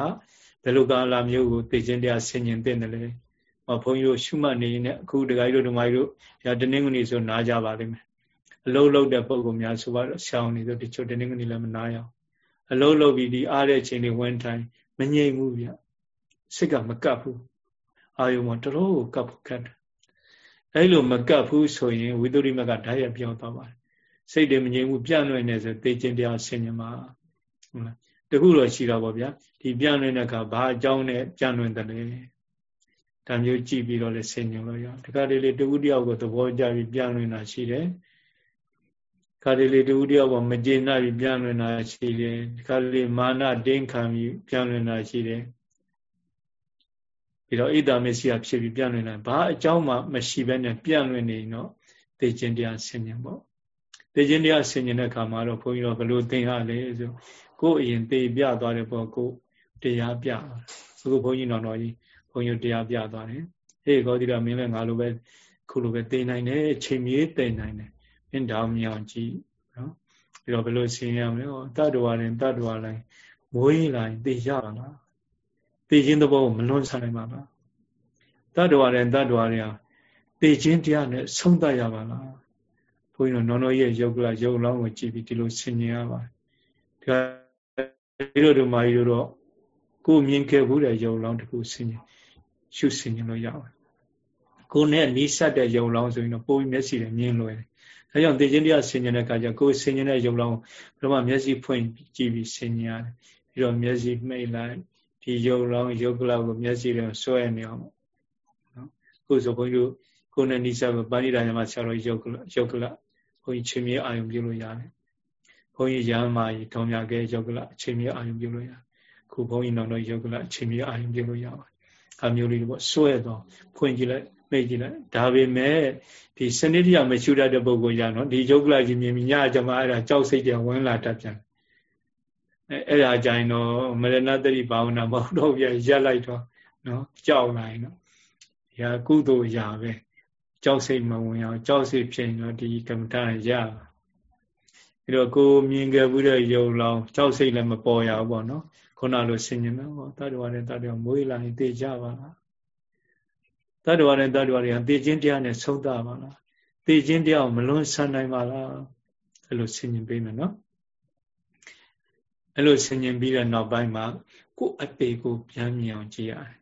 ဘယ်လိုကာလမျိုးကိုသေခြင်းတရားဆင်ញင်တဲ့တယ်လဲ။ဟောဘုန်းကြီးတို့ရှုမှတ်နေနေအခုဒကာကြီးတို့ဓမ္မကြီးတို့ညာတနင်္ဂနွေဆိုနားကြပါလိမ့်မယ်။အလုံးလုံးတဲ့ပုဂ္ဂိုလ်များဆိုတော့ရှောင်းနေဆိုတချို့တနင်္ဂနွေလည်းမနာရအောင်။အလုံးလုံးပြီးဒီအားတဲ့အချိန်လေးဝင်ထိုင်မငြိမ်ဘူးဗျ။စိတ်ကမကပ်ဘူး။ အာယုံမှာတော်တော်ကပ်ဖို့ခက်တယ်အဲ့လိုမကပ်ဘူးဆိုရင်ဝိသုရိမကဓာတ်ရပြောင်းသွားပါတယ်စိတ်တွေမငြိမ်ဘူးပြန့်လွင့်နေဆိုသိခြင်းတရားဆင်ញမှာဟုတ်လားတခုတော့ရှိတော့ဗောဗျာဒီပြန့်လွင့်တဲ့အခါဘာအကြောင်းနဲ့ပြန့်လွင့်တယ်လဲဒါမျိုးကြည့်ပြီးတော့လည်းဆင်ញလို့ရတခါတလေတခုတယောက်ကိုသဘောကျပြီးပြန့်လွင့်တာရှိတယ်ခါတလေတခုတယောက်ကမကျေနပ်ပြီးပြန့်လွင့်တာရှိတယ်ခါတလေမာနတင်းခံပြီးပြန့်လွင့်တာရှိတယ် ပြီးတော့ဣဒ္ဓမစ္စယဖြစ်ပြီးပြန့်လွင်တယ်ဘာအကြောင်းမှမရှိဘဲနဲ့ပြန့်လွင်နေတော့သိခြင်းတရားဆင်ញင်ပေါ့သိခြင်းတရားဆင်ញင်တဲ့အခါမှာတော့ဘုန်းကြီးတို့ဘယ်လိုသင်ရလဲဆိုကိုယ်အရင်သိပြသွားတယ်ပေါ့ကိုတရားပြအခုဘုန်းကြီးတော်တော်ကြီးဘုန်းကြီးတရားပြသွားတယ်ဟေးကောတိရမင်းလည်းငါလိုပဲခုလိုပဲသိနိုင်တယ်ချိန်မြေးသိနိုင်တယ်မင်းတောင်မြောင်ကြည့်နော်ပြီးတော့ဘယ်လိုဆင်ရမလဲတတ္တဝါရင်တတ္တဝါတိုင်းမွေးလာရင်သိရပါလား သိခြင်းသဘောကိုမလွန်ဆန်နိုင်ပါလားတတ္တဝါတွေတတ္တဝါတွေဟာသိခြင်းတရားနဲ့ဆုံးသတ်ရပါလားဘုန်းကြီးတို့နောင်တော်ရဲ့ယုတ်ကလယုတ်လောင်းကိုကြည့်ပြီးဒီလိုဆင်ញင်ရပါတယ်ဒီလိုတို့မာကြီးတို့တော့ကိုမြင်ခဲ့ဘူးတဲ့ယုတ်လောင်းတခုဆင်ញင်ရှုဆင်ញင်လို့ရပါတယ်ကိုနဲ့နီးစပ်တဲ့ယုံလောင်းဆိုရင်တော့ပိုပြီးမျက်စိနဲ့မြင်လို့ရတယ်။ဒါကြောင့်သိခြင်းတရားဆင်ញင်တဲ့အခါကျကိုယ်ဆင်ញင်တဲ့ယုံလောင်းဘယ်တော့မှမျက်စိဖွင့်ကြည့်ပြီးဆင်ញင်ရတယ်။ပြီးတော့မျက်စိမှိတ်လိုက် ဒီယုံလောင်းယုတ်ကလောက်ကိုမျက်စိနဲ့ဆွဲနေအောင်နော်ကိုယ်ဆိုဘုန်းကြီးတို့ကိုယ်နဲ့နိစ္စကိုပါဠိတော်မှာဆရာတော်ယုတ်ကလယုတ်ကလဘုန်းကြီးချင်းမြေအာယုံပြုလို့ရတယ်ဘုန်းကြီးရဟန်းမာကြီးထောင်မြကဲယုတ်ကလချင်းမြေအာယုံပြုလို့ရခုဘုန်းကြီးနောက်တော့ယုတ်ကလချင်းမြေအာယုံပြုလို့ရပါတယ်အမျိုးလေးပေါ့ဆွဲတော့ဖွင့်ကြည့်လိုက်မိတ်ကြည့်လိုက်ဒါပေမဲ့ဒီစနစ်တရားမရှုတတ်တဲ့ပုဂ္ဂိုလ်ကြနော်ဒီယုတ်ကလကြီးမြင်မြညကြမှာအဲ့ဒါကြောက်စိတ်တွေဝင်လာတတ်ပြန် အဲ့ဒါကြရင်တော့မရဏတတိဘာဝနာမဟုတ်တော့ပြရက်လိုက်တော့နော်ကြောက်လိုက်နော်ဒီဟာကုသိုလ်ရာပဲကြောက်စိတ်မဝင်အောင်ကြောက်စိတ်ဖြစ်ရင်တော့ဒီကမ္မထာရပြီးတော့ကိုမြင်ခဲ့ဘူးတဲ့ယုံလောင်ကြောက်စိတ်လည်းမပေါ်ရဘူးပေါ့နော်ခုနလိုဆင်ញင်တော့တတ္တဝါနဲ့တတ္တဝါမွေးလာရင်သိကြပါလားတတ္တဝါနဲ့တတ္တဝါတွေကသိခြင်းတရားနဲ့ဆုံးသပါလားသိခြင်းတရားကိုမလွန်ဆန်နိုင်ပါလားအဲ့လိုဆင်ញင်ပေးမယ်နော် အဲ့လိုဆင်ញင်ပြီးတဲ့နောက်ပိုင်းမှာကိုယ်အပေကိုပြန်မြင်အောင်ကြည့်ရတယ်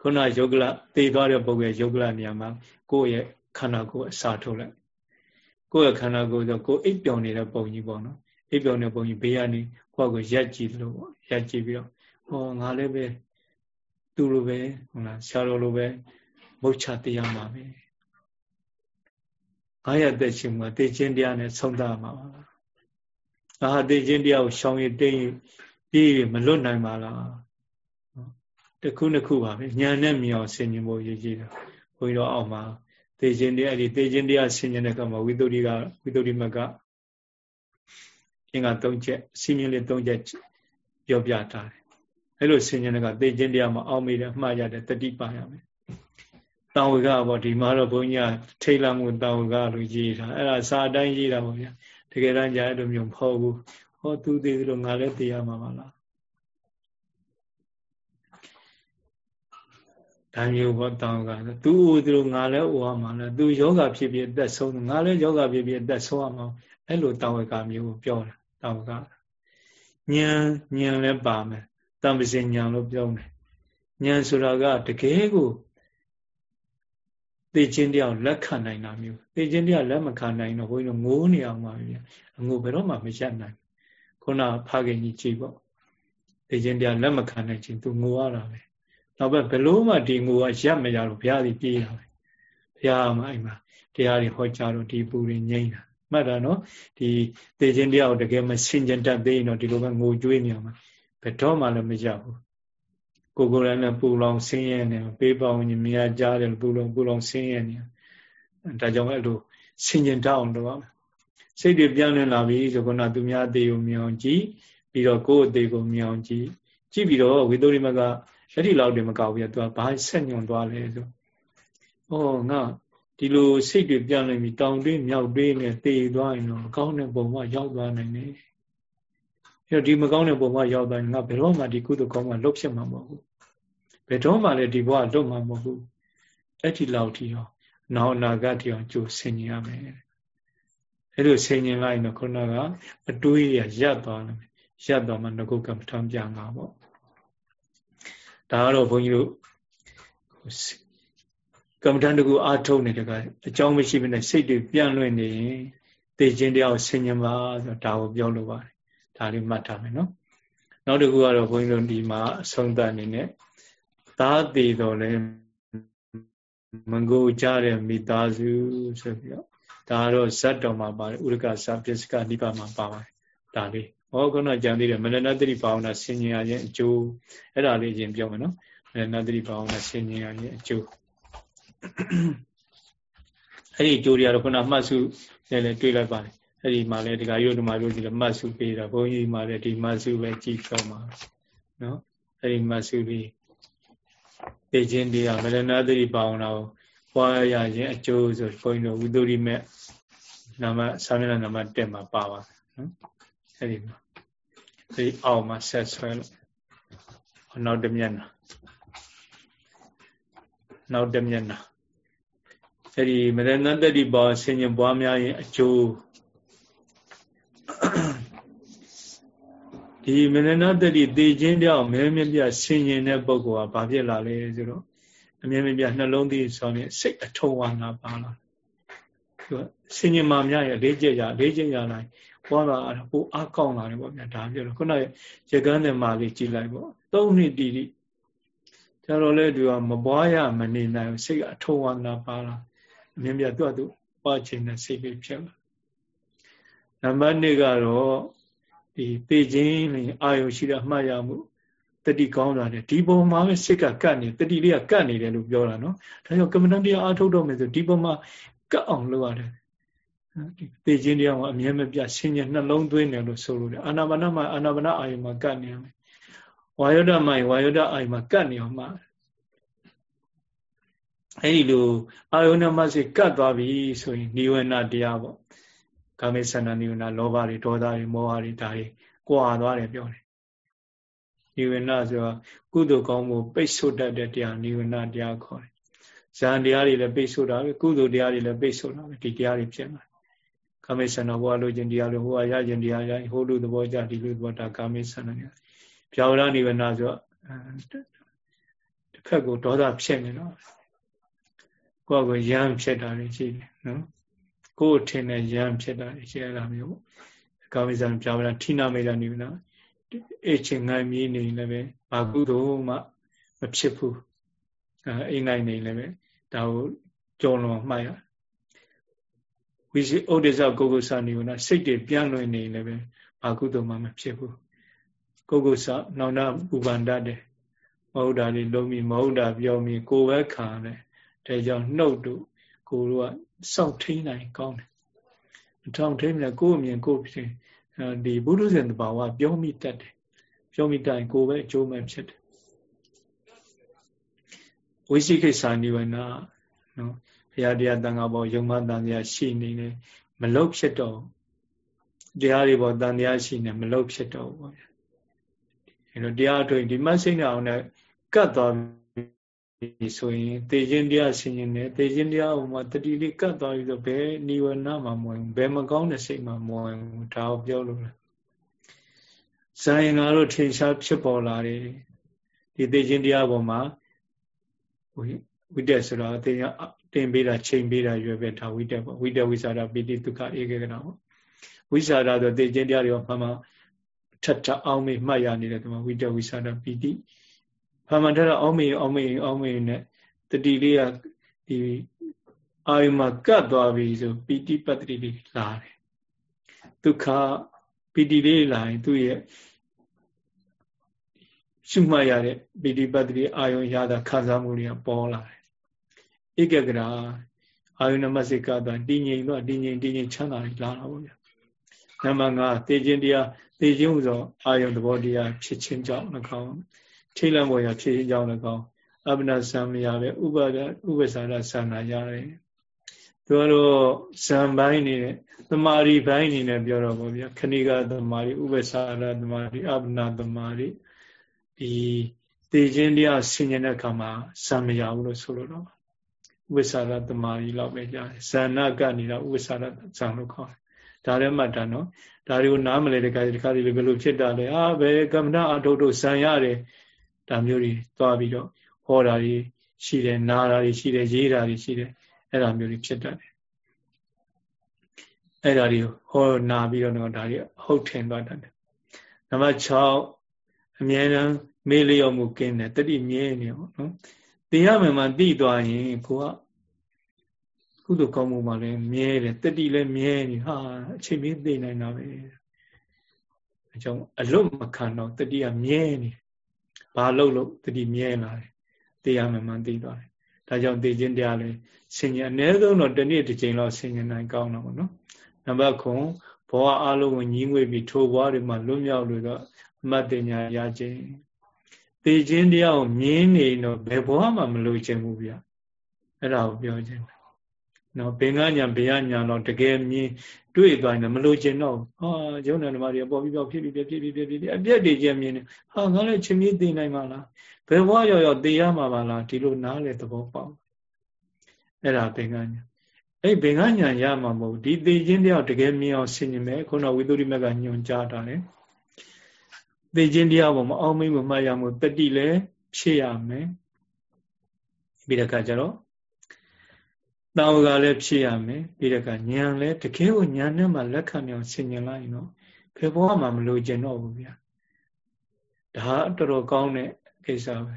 ခုနယုတ်ကလသေသွားတဲ့ပုဂ္ဂိုလ်ယုတ်ကလနေရာမှာကိုယ့်ရဲ့ခန္ဓာကိုယ်အစာထုတ်လိုက်ကိုယ့်ရဲ့ခန္ဓာကိုယ်ဆိုကိုယ်အိပ်ပျော်နေတဲ့ပုံကြီးပေါ့နော်အိပ်ပျော်နေတဲ့ပုံကြီးဘေးကနေကိုယ့်ကိုရက်ကြည့်လို့ပေါ့ရက်ကြည့်ပြီးတော့ဟောငါလည်းပဲသူလိုပဲဟုတ်လားဆရာတော်လိုပဲမုတ်ချတရားမှာပဲငါရတဲ့ရှင်မှာတေခြင်းတရားနဲ့ဆုံးသမှာပါလား ငါဟာသိခြင်းတရားကိုရှောင်ရတိတ်ပြီးမလွတ်နိုင်ပါလားတခုနှစ်ခုပါပဲညာနဲ့မြင်အောင်ဆင်ခြင်ဖို့ရည်ကြီးတယ်ဘုန်းကြီးတော်အောက်မှာသိခြင်းတရားဒီသိခြင်းတရားဆင်ခြင်တဲ့အခါမှာဝိသုဒ္ဓိကဝိသုဒ္ဓိမကအင်္ဂါ၃ချက်စီမင်းလေး၃ချက်ပြောပြထားတယ်အဲ့လိုဆင်ခြင်တဲ့ကသိခြင်းတရားမှာအောက်မေ့တယ်အမှားရတယ်တတိပါရမယ်တာဝကပေါ့ဒီမှာတော့ဘုန်းကြီးကထိတ်လန့်မှုတာဝကလို့ရေးတာအဲ့ဒါစာအတိုင်းရေးတာပေါ့ဗျာ တကယ်တမ်းကြာအဲ့လိုမျိုးမဟုတ်ဘူးဟောသူသေးသလိုငါလည်းသိရမှာပါလားဒါမျိုးပေါ့တောင်းကသူ့ဦးသူငါလည်းဥရမှာလဲသူယောဂဖြစ်ဖြစ်အသက်ဆုံးငါလည်းယောဂဖြစ်ဖြစ်အသက်ဆုံးရမှာအဲ့လိုတောင်းဝကမျိုးကိုပြောတာတောင်းကဉာဏ်ဉာဏ်လည်းပါမယ်တမ္ပစဉာဏ်လို့ပြောတယ်ဉာဏ်ဆိုတာကတကယ်ကို သိချင်းတရားလက်ခံနိုင်တာမျိုးသိချင်းတရားလက်မခံနိုင်တော့ဘုန်းကြီးတို့ငိုးနေအောင်ပါဗျာအငိုဘယ်တော့မှမရက်နိုင်ခုနဖခင်ကြီးကြည့်ပေါ့သိချင်းတရားလက်မခံနိုင်ခြင်းသူငိုရတာပဲနောက်ဘက်ဘလို့မှဒီငိုကရက်မရတော့ဘုရားကြီးပြေးတာပဲဘုရားမှအိမ်မှာတရားတွေဟောကြားတော့ဒီပူတွေငြိမ့်တာမှတ်တာနော်ဒီသိချင်းတရားကိုတကယ်မဆင်ကျင်တတ်သေးရင်တော့ဒီလိုပဲငိုကြွေးနေအောင်ဘယ်တော့မှလည်းမရဘူး ကိုကိုယ်လည်းနဲ့ပူလောင်ဆင်းရဲနေပေးပေါင်းကြီးမြားကြားတယ်ပူလောင်ပူလောင်ဆင်းရဲနေဒါကြောင့်အဲ့လိုဆင်ကျင်တတ်အောင်တော့စိတ်တွေပြန်လည်လာပြီဆိုခုနသူများအသေးကိုမြင်အောင်ကြည့်ပြီးတော့ကိုယ့်အသေးကိုမြင်အောင်ကြည့်ကြည့်ပြီးတော့ဝိသုရိမကအဲ့ဒီလောက်တွေမကောက်ဘူးသူကဘာဆက်ညွန်သွားလဲဆိုဩငါဒီလိုစိတ်တွေပြန်နေပြီတောင်တွေးမြောက်တွေးနဲ့တေသွားရင်တော့ကောင်းတဲ့ပုံမှရောက်သွားနိုင်တယ်အဲ့တော့ဒီမကောင်းတဲ့ပုံမှရောက်သွားရင်ငါဘယ်တော့မှဒီကုသိုလ်ကောင်းမှလွတ်ဖြစ်မှာမဟုတ်ဘူး ဘယ်တော့မှလည်းဒီဘဝလွတ်မှာမဟုတ်ဘူးအဲ့ဒီလောက်ထိရောနောက်အနာဂတ်ထိအောင်ကြိုဆင်ញင်ရမယ်အဲ့လိုဆင်ញင်လိုက်တော့ခုနကအတွေးရရပ်သွားတယ်ရပ်သွားမှငကုကမ္မထံပြန်မှာပေါ့ဒါကတော့ဘုန်းကြီးတို့ကမ္မထံတကူအားထုတ်နေတဲ့ကအကြောင်းမရှိဘဲနဲ့စိတ်တွေပြန့်လွင့်နေရင်သိခြင်းတရားကိုဆင်ញင်ပါဆိုတော့ဒါကိုပြောလိုပါတယ်ဒါလေးမှတ်ထားမယ်နော်နောက်တစ်ခုကတော့ဘုန်းကြီးတို့ဒီမှာအဆုံးသတ်အနေနဲ့ သာသေးတော်လဲမငိုကြတဲ့မိသားစုဆိုပြီးတော့ဒါကတော့ဇတ်တော်မှာပါတယ်ဥရကဇပစ္စကနိဗ္ဗာန်မှာပါပါတယ်ဒါလေးဟောခုနကြံသေးတယ်မနတတိဘာဝနာဆင်ញင်ရခြင်းအကျိုးအဲ့ဒါလေးချင်းပြောမယ်နော်မနတတိဘာဝနာဆင်ញင်ရခြင်းအကျိုးအဲ့ဒီအကျိုးတွေကတော့ခုနမှတ်စုလည်းလည်းတွေးလိုက်ပါတယ်အဲ့ဒီမှာလည်းဒီကရုပ်ဓမ္မတို့ဒီလည်းမှတ်စုပေးတာဘုန်းကြီးမှာလည်းဒီမှတ်စုပဲကြည့်ပြောမှာနော်အဲ့ဒီမှတ်စုလေး သိခြင်းတရားမရဏသတိပါအောင်တော့ပွားရခြင်းအကျိုးဆိုဘုန်းကြီးတို့ဝိသုရိမေနာမသာမဏေနာမတက်မှာပါပါနော်အဲ့ဒီမှာဒီအောင်မှာဆက်ဆွဲလို့နောက်တစ်မျက်နှာနောက်တစ်မျက်နှာအဲ့ဒီမရဏတတိပါဆင်ញံပွားများရင်အကျိုး ဒီမရဏတတိသိခြင်းတောင်မဲမြပြဆင်ញင်တဲ့ပုဂ္ဂိုလ်ကဘာဖြစ်လာလဲဆိုတော့အမြဲမြပြနှလုံးသွင်းဆိုရင်စိတ်အထုံဝါနာပါလာသူကဆင်ញင်မှများရလေးကျက်ရလေးကျက်ရလိုက်ဘောလာပိုအကောင်းလာတယ်ပေါ့ဗျာဒါပြောလို့ခုနရကန်းတယ်မာလေးကြည်လိုက်ပေါ့သုံးနှစ်တီတီကျတော့လေသူကမပွားရမနေနိုင်စိတ်အထုံဝါနာပါလာအမြဲမြသူကသူပွားခြင်းနဲ့စိတ်ပဲဖြစ်လာနံပါတ်2ကတော့ ဒီပေခြင်းနဲ့အာယုရှိတာမှတ်ရမှုတတိကောင်းတာတဲ့ဒီပုံမှာပဲစိတ်ကကတ်နေတတိလေးကကတ်နေတယ်လို့ပြောတာနော်ဒါကြောင့်ကမ္မဋ္ဌာန်းတရားအားထုတ်တော့မယ်ဆိုဒီပုံမှာကတ်အောင်လုပ်ရတယ်ဒီပေခြင်းတရားကအမြဲမပြဆင်ញနှလုံးသွင်းတယ်လို့ဆိုလို့တယ်အာနာပါနမှာအာနာပါနအာယုမှာကတ်နေရမယ်ဝါယောဒမှာဝါယောဒအာယုမှာကတ်နေအောင်မှာအဲ့ဒီလိုအာယုနဲ့မှစိကတ်သွားပြီဆိုရင်နိဝေနတရားပေါ့ ကာမိဆန္ဒနိဝေနလောဘတွေဒေါသတွေမောဟတွေဒါတွေကွာသွားတယ်ပြောတယ်နိဝေနဆိုတာကုသိုလ်ကောင်းမှုပိတ်ဆို့တတ်တဲ့တရားနိဝေနတရားခေါ်တယ်ဇန်တရားတွေလည်းပိတ်ဆို့တာပဲကုသိုလ်တရားတွေလည်းပိတ်ဆို့တာပဲဒီတရားတွေဖြစ်လာကာမိဆန္ဒဟောလိုခြင်းတရားလိုဟောရခြင်းတရားရဟိုလိုသဘောကြဒီလိုသဘောဒါကာမိဆန္ဒနေပြောင်းရနိဝေနဆိုတစ်ဖက်ကိုဒေါသဖြစ်နေတော့ကိုယ့်ကိုရမ်းဖြစ်တာတွေရှိတယ်နော် ကိုယ်ထင်တဲ့ရမ်းဖြစ်တာတွေရှိရတာမျိုးကာမိဆန္ဒပြောင်းရထိနာမေတ္တာနိဝေနအိတ်ချင်ငိုင်းမြေးနေလည်းပဲဘာကုသိုလ်မှမဖြစ်ဘူးအဲအိမ်နိုင်နေလည်းပဲဒါကိုကြော်လွန်မှတ်ရဝိစီဥဒိစ္စကိုကုဆာနေကစိတ်တွေပြန့်လွင်နေလည်းပဲဘာကုသိုလ်မှမဖြစ်ဘူးကိုကုဆာနောင်တပူပန်တတ်တယ်မဟုတ်တာလေးလုံးပြီးမဟုတ်တာပြောပြီးကိုယ်ပဲခံတယ်ဒါကြောင့်နှုတ်တို့ ကိုတို့ကစောင့်ထိန်နိုင်ကောင်းတယ်အထောင်ထိန်မြကိုယ်အမြင်ကိုယ်ဖြစ်ဒီဘုရုဇဉ်တဘာဝပြောမိတတ်တယ်ပြောမိတိုင်ကိုပဲအကျိုးမဲ့ဖြစ်တယ်ဝိသိကိစ္စနိဝရဏနော်ဘုရားတရားတန်ခါပေါ်ယုံမတန်တရားရှိနေတယ်မလုတ်ဖြစ်တော့တရားတွေပေါ်တန်တရားရှိနေမလုတ်ဖြစ်တော့ဘူးဗျာအဲတော့တရားအတွင်းဒီမဆိတ်နေအောင်နဲ့ကတ်သွားပြီ ဆိုရင်တေခြင်းတရားဆင်ရင်လည်းတေခြင်းတရားဟိုမှာတတိလေးကတ်သွားပြီဆိုဘယ်နိဝရဏမှမဝင်ဘူးဘယ်မကောင်းတဲ့စိတ်မှမဝင်ဘူးဒါကိုပြောလို့လားဇာယင်္ဂါတို့ထင်ရှားဖြစ်ပေါ်လာတယ်ဒီတေခြင်းတရားပေါ်မှာဝိတက်ဆိုတော့အတင်တင်ပေးတာချိန်ပေးတာရွယ်ပဲဒါဝိတက်ပေါ့ဝိတက်ဝိစာရပိတိဒုက္ခဧကေကနာပေါ့ဝိစာရဆိုတေခြင်းတရားတွေမှမှထပ်ထအောင်မေမှတ်ရနေတယ်ဒီမှာဝိတက်ဝိစာရပိတိ ဖမှန်တဲ့အောင်မေအောင်မေအောင်မေနဲ့တတိလေးကဒီအာယုမှာကတ်သွားပြီဆိုပိတိပတ္တိလေးလာတယ်ဒုက္ခပိတိလေးလာရင်သူ့ရဲ့ရှုမှတ်ရတဲ့ပိဋိပတ်တိအာယုံရတာခံစားမှုတွေကပေါ်လာတယ်ဧကဂရာအာယုဏမစိကတာတည်ငြိမ်တော့တည်ငြိမ်တည်ငြိမ်ချမ်းသာလာတာပေါ့ဗျာနံပါတ်5သေခြင်းတရားသေခြင်းဟူသောအာယုံသဘောတရားဖြစ်ခြင်းကြောင့်၎င်း ထိတ်လန့်ပေါ်ရာဖြစ်ခြင်းကြောင့်၎င်းအပ္ပနာဆံမရပဲဥပါဒဥပ္ပစာရဆံနာရတယ်သူကတော့ဇံပိုင်းနေနဲ့သမာဓိပိုင်းနေနဲ့ပြောတော့ဗောဗျာခဏိကသမာဓိဥပ္ပစာရသမာဓိအပ္ပနာသမာဓိဒီသိခြင်းတရားဆင်ញတဲ့အခါမှာဇံမရဘူးလို့ဆိုလို့တော့ဥပ္ပစာရသမာဓိလောက်ပဲကြားတယ်ဇာနာကနေတာဥပ္ပစာရဇံလို့ခေါ်တယ်ဒါလည်းမှတ်တာနော်ဒါတွေကိုနားမလဲတဲ့ခါဒီခါဒီလိုဘယ်လိုဖြစ်တာလဲအာဘယ်ကမ္မနာအထုတ်တို့ဇံရတယ် ဒါမျိုးတွေသွားပြီးတော့ဟောတာတွေရှိတယ်နားတာတွေရှိတယ်ရေးတာတွေရှိတယ်အဲ့ဒါမျိုးတွေဖြစ်တတ်တယ်အဲ့ဒါတွေဟောနာပြီးတော့ဒါတွေဟုတ်ထင်သွားတတ်တယ်နံပါတ်6အမြဲတမ်းမေးလျော့မှုကင်းတယ်တတိမြဲနေပေါ့နော်တရားမှန်မှသိသွားရင်ကိုကကုသိုလ်ကောင်းမှုမှလည်းမြဲတယ်တတိလည်းမြဲနေဟာအချိန်မင်းသိနိုင်တာပဲအကြောင်းအလွတ်မခံတော့တတိကမြဲနေ ဘာလို့လို့တတိမြဲလာတယ်တရားမှန်မှသိသွားတယ်ဒါကြောင့်သိခြင်းတရားလည်းဆင်ញအ ਨੇ ဆုံးတော့တစ်နေ့တစ်ချိန်လောက်ဆင်ញနိုင်ကောင်းတော့ဗောနော်နံပါတ်9ဘောအလုံးကိုညီးငွေပြီးထိုဘွားတွေမှာလွတ်မြောက်လို့တော့အမတ်တင်ညာရခြင်းသိခြင်းတရားကိုမြင်နေတော့ဘယ်ဘဝမှမလို့ခြင်းဘူးဗျအဲ့ဒါကိုပြောခြင်း နော်ဘင်္ဂညာဘေယညာတော့တကယ်မြင်တွေ့သွားရင်မလို့ခြင်းတော့ဟာယုံနာဓမ္မတွေပေါ်ပြီးပြောဖြစ်ပြီးပြဖြစ်ပြီးပြဖြစ်ပြီးအပြက်တွေချင်းမြင်နေဟာငါလည်းချင်းမြင်သိနိုင်မှာလားဘယ်ဘဝရောက်ရောက်သိရမှာပါလားဒီလိုနားလေသဘောပေါက်အဲ့ဒါဘင်္ဂညာအဲ့ဘင်္ဂညာရမှာမဟုတ်ဒီသိခြင်းတရားတကယ်မြင်အောင်ဆင်ញင်မယ်ခုနဝိသုရိမကညွန်ကြားတာလေသိခြင်းတရားပေါ်မှာအောင်းမိမမှတ်ရမှုတတိလည်းဖြစ်ရမယ်ပြီးတဲ့အခါကျတော့ တာဝကလည်းဖြစ်ရမယ်ပြီးတဲ့အခါဉာဏ်လည်းတကယ်ကိုဉာဏ်နဲ့မှလက်ခံမြောင်ဆင်ញင်လိုက်နော်ဖေဘောမှမလို့ကျင်တော့ဘူးဗျာဒါတော်တော်ကောင်းတဲ့ကိစ္စပဲ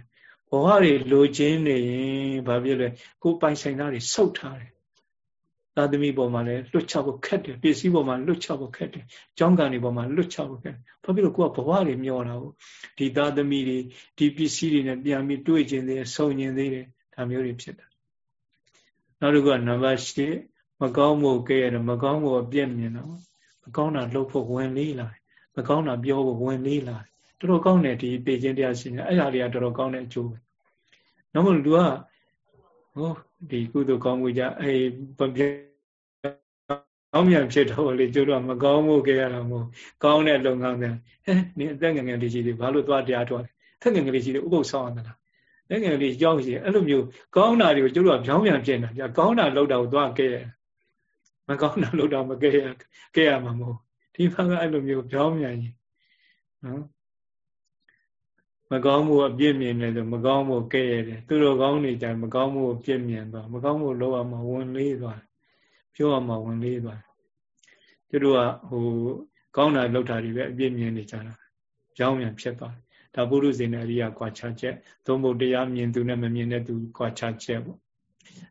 ဘဝတွေလိုချင်နေရင်ဘာဖြစ်လဲကိုပိုင်ဆိုင်သားတွေဆုတ်ထားတယ်သာသမီပေါ်မှာလည်းလွတ်ချဖို့ခက်တယ်ပစ္စည်းပေါ်မှာလွတ်ချဖို့ခက်တယ်ကြောင်းကန်တွေပေါ်မှာလွတ်ချဖို့ခက်တယ်ဘာဖြစ်လို့ကိုကဘဝတွေမျောတာကိုဒီသာသမီတွေဒီပစ္စည်းတွေနဲ့ပြန်ပြီးတွေ့ကျင်သေးတယ်ဆုံကျင်သေးတယ်ဒါမျိုးတွေဖြစ်တယ် နောက်တစ်ခုကနံပါတ်၈မကောင်းမှုကဲရတယ်မကောင်းမှုအပြည့်မြင်တော့မကောင်းတာလှုပ်ဖို့ဝင်လေးလာမကောင်းတာပြောဖို့ဝင်လေးလာတော်တော်ကောင်းတယ်ဒီပေခြင်းတရားရှင်အဲ့ဒါတွေကတော်တော်ကောင်းတဲ့အကျိုးပဲနောက်မှလူကဟောဒီကုသိုလ်ကောင်းမှုကြအေးကောင်းမြန်ဖြစ်တော့လေကျတို့ကမကောင်းမှုကြရတာမဟုတ်ကောင်းတဲ့လုပ်ငန်းတွေဟဲ့နင်အသက်ငယ်ငယ်လေးရှိသေးဘာလို့သွားတရားထွက်သက်ငယ်ငယ်လေးရှိသေးဥပုပ်ဆောင်ရမလား သက်ငယ်လေးကြောက်ရှိအဲ့လိုမျိုးကောင်းတာတွေကိုကျတို့ကပြောင်းပြန်ပြင်တာကြာကောင်းတာလုပ်တာကိုသွားကဲရမကောင်းတာလုပ်တာမကဲရကဲရမှာမဟုတ်ဒီဘက်ကအဲ့လိုမျိုးပြောင်းပြန်ရင်နော်မကောင်းမှုအပြစ်မြင်တယ်ဆိုမကောင်းမှုကဲ့ရတယ်သူတို့ကောင်းနေကြမကောင်းမှုအပြစ်မြင်သွားမကောင်းမှုလောရမှာဝင်လေးသွားပြောရမှာဝင်လေးသွားသူတို့ကဟိုကောင်းတာလောက်တာတွေပဲအပြစ်မြင်နေကြတာကြောင်းမြန်ဖြစ်သွား ဒါပုရုဇဉ်နဲ့အရိယာကွာခြားချက်သုံးဖို့တရားမြင်သူနဲ့မမြင်တဲ့သူကွာခြားချက်ပေါ့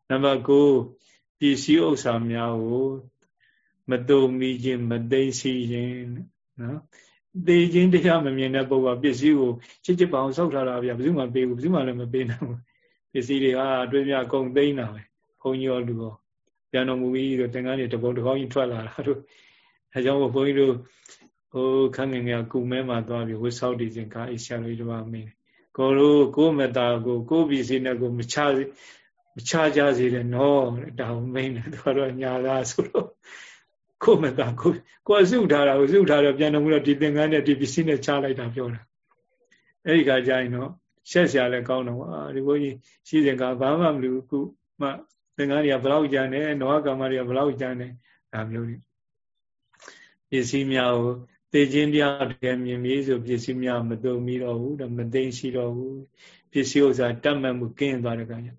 နံပါတ်9ပစ္စည်းဥစ္စာများကိုမတုံမိခြင်းမသိသိခြင်းနော်သေခြင်းတရားမမြင်တဲ့ပုဂ္ဂိုလ်ပစ္စည်းကိုချစ်ချစ်ပအောင်စောက်ထားတာဗျာဘယ်သူမှပေးဘူးဘယ်သူမှလည်းမပေးနိုင်ဘူးပစ္စည်းတွေဟာအတွင်းပြအကုန်သိမ်းတာပဲဘုန်းကြီးရောလူရောပြန်တော်မူပြီးတော့တင်ကန်းတွေတပုံတစ်ကောင်းကြီးထွက်လာတာတို့အဲကြောင့်ဘုန်းကြီးတို့ ဟိုခန်းငယ်ငယ်ကုမဲမှာသွားပြီးဝတ်ဆောက်တည်ခြင်းကာအိရှာလို့ဒီမှာမင်းကိုလိုကိုမတာကိုကိုပစ္စည်းနဲ့ကိုမချမချကြစေတဲ့နော်ဒါကိုမင်းတယ်သူကတော့ညာသားဆိုတော့ကိုမသာကိုကိုစုထားတာကိုစုထားတော့ပြန်တော့ပြီးတော့ဒီသင်္ကန်းနဲ့ဒီပစ္စည်းနဲ့ချလိုက်တာပြောတာအဲ့ဒီခါကျရင်တော့ရှက်ရှာလည်းကောင်းတော့အာဒီဘုန်းကြီးရှိစဉ်ကဘာမှမလူခုမှသင်္ကန်းတွေကဘလောက်ကြံတယ်နဝကမ္မတွေကဘလောက်ကြံတယ်ဒါမျိုးတွေပစ္စည်းများကို သိခြင်းတရားတကယ်မြင်ပြီးဆိုပစ္စည်းများမတုံပြီးတော့ဘူးဒါမသိရှိတော့ဘူးပစ္စည်းဥစ္စာတတ်မှတ်မှုကင်းသွားတဲ့ခါကျ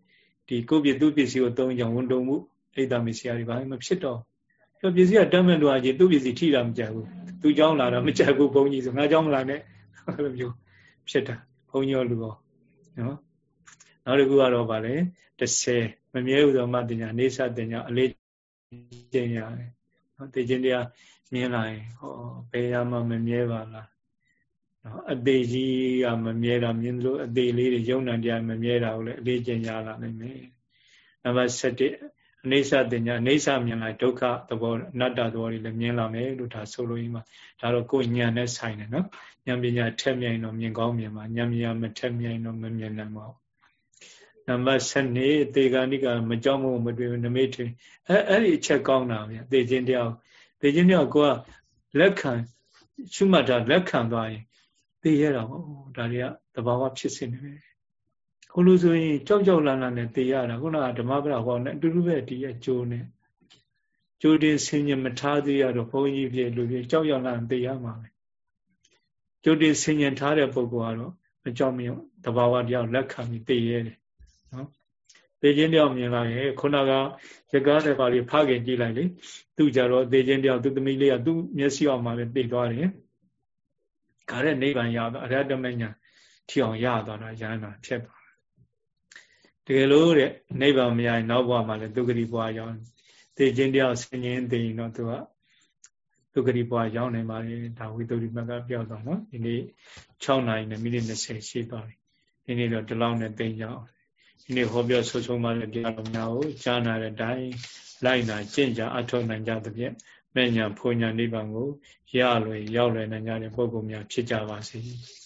ဒီကိုယ့်ပြသူပစ္စည်းကိုသုံးကြဝန်တုံမှုအိဒါမစ္စရာတွေဘာမှမဖြစ်တော့သူပစ္စည်းကတတ်မဲ့လို့အကြီးသူ့ပစ္စည်းထိတာမကြဘူးသူเจ้าလာတော့မကြဘူးဘုန်းကြီးဆိုငါเจ้าမလာနဲ့အဲ့လိုမျိုးဖြစ်တာဘုန်းကြီးရောလူရောနော်နောက်တစ်ခုကတော့ဗာလေ30မမြဲဥသောမတင်ညာနေသတင်ညာအလေးကျင့်ရတယ်နော်သိချင်းတရား မြင်လာရင်ဟောဘယ်ရမှမမြဲပါလားနော်အသေးကြီးကမမြဲတာမြင်လို့အသေးလေးတွေယုံနာတရားမမြဲတာကိုလည်းအလေးကျင့်ရလာနိုင်မယ်နံပါတ်7အနေဆတင်ညာအနေဆမြင်လိုက်ဒုက္ခသဘောအနတ္တသဘောတွေလည်းမြင်လာမယ်လို့ဒါဆိုလို့ရင်းမှာဒါတော့ကိုယ်ဉာဏ်နဲ့ဆိုင်တယ်နော်ဉာဏ်ပညာထက်မြိုင်တော့မြင်ကောင်းမြင်ပါဉာဏ်ပညာမထက်မြိုင်တော့မမြင်နိုင်ပါဘူးနံပါတ်7သေဂာနိကမကြောက်မမတွေ့ဘူးနမိတ်ထွေအဲအဲ့ဒီအချက်ကောင်းတာဗျသေခြင်းတရား သေခြင်းတရားကိုကလက်ခံရှုမှတ်တာလက်ခံသွားရင်သိရတာပေါ့ဒါတွေကသဘာဝဖြစ်စဉ်တွေခုလိုဆိုရင်ကြောက်ကြောက်လန့်လန့်နဲ့သိရတာခုနကဓမ္မပဒဟောနဲ့အတူတူပဲဒီအကျိုးနဲ့ကျိုးတင်ဆင်ញမထားသေးရတော့ဘုန်းကြီးဖြစ်လူဖြစ်ကြောက်ရောက်လန့်သိရမှာပဲကျိုးတင်ဆင်ញထားတဲ့ပုဂ္ဂိုလ်ကတော့မကြောက်မရွံ့သဘာဝတရားလက်ခံပြီးသိရတယ်နော် သိခြင်းတရားမြင်လာရင်ခုနကရကားတဲ့ပါလေးဖခင်ကြည့်လိုက်လေသူကြတော့သိခြင်းတရားသူသမီးလေးကသူ့မျက်စိအောင်မှပဲသိသွားတယ်ခါတဲ့နိဗ္ဗာန်ရတော့အရဟတမညာထီအောင်ရသွားတာရဟန္တာဖြစ်သွားတကယ်လို့တဲ့နိဗ္ဗာန်မရရင်နောက်ဘဝမှာလည်းဒုက္ခတိဘဝရောက်သိခြင်းတရားဆင်ញင်းသိရင်တော့သူကဒုက္ခတိဘဝရောက်နေပါလေဒါဝိသုဒ္ဓိမကပြောတော့နော်ဒီနေ့6နာရီနဲ့မိနစ်20ရှိသွားပြီဒီနေ့တော့ဒီလောက်နဲ့သိကြအောင် ဒီနေ့ဟောပြောဆိုဆုံးပါတဲ့တရားတော်များကိုကြားနာတဲ့အတိုင်းလိုက်နာကျင့်ကြအထောက်နိုင်ကြသဖြင့်မဲ့ညာဖွညာနိဗ္ဗာန်ကိုရလွယ်ရောက်လွယ်နိုင်ကြတဲ့ပုဂ္ဂိုလ်များဖြစ်ကြပါစေ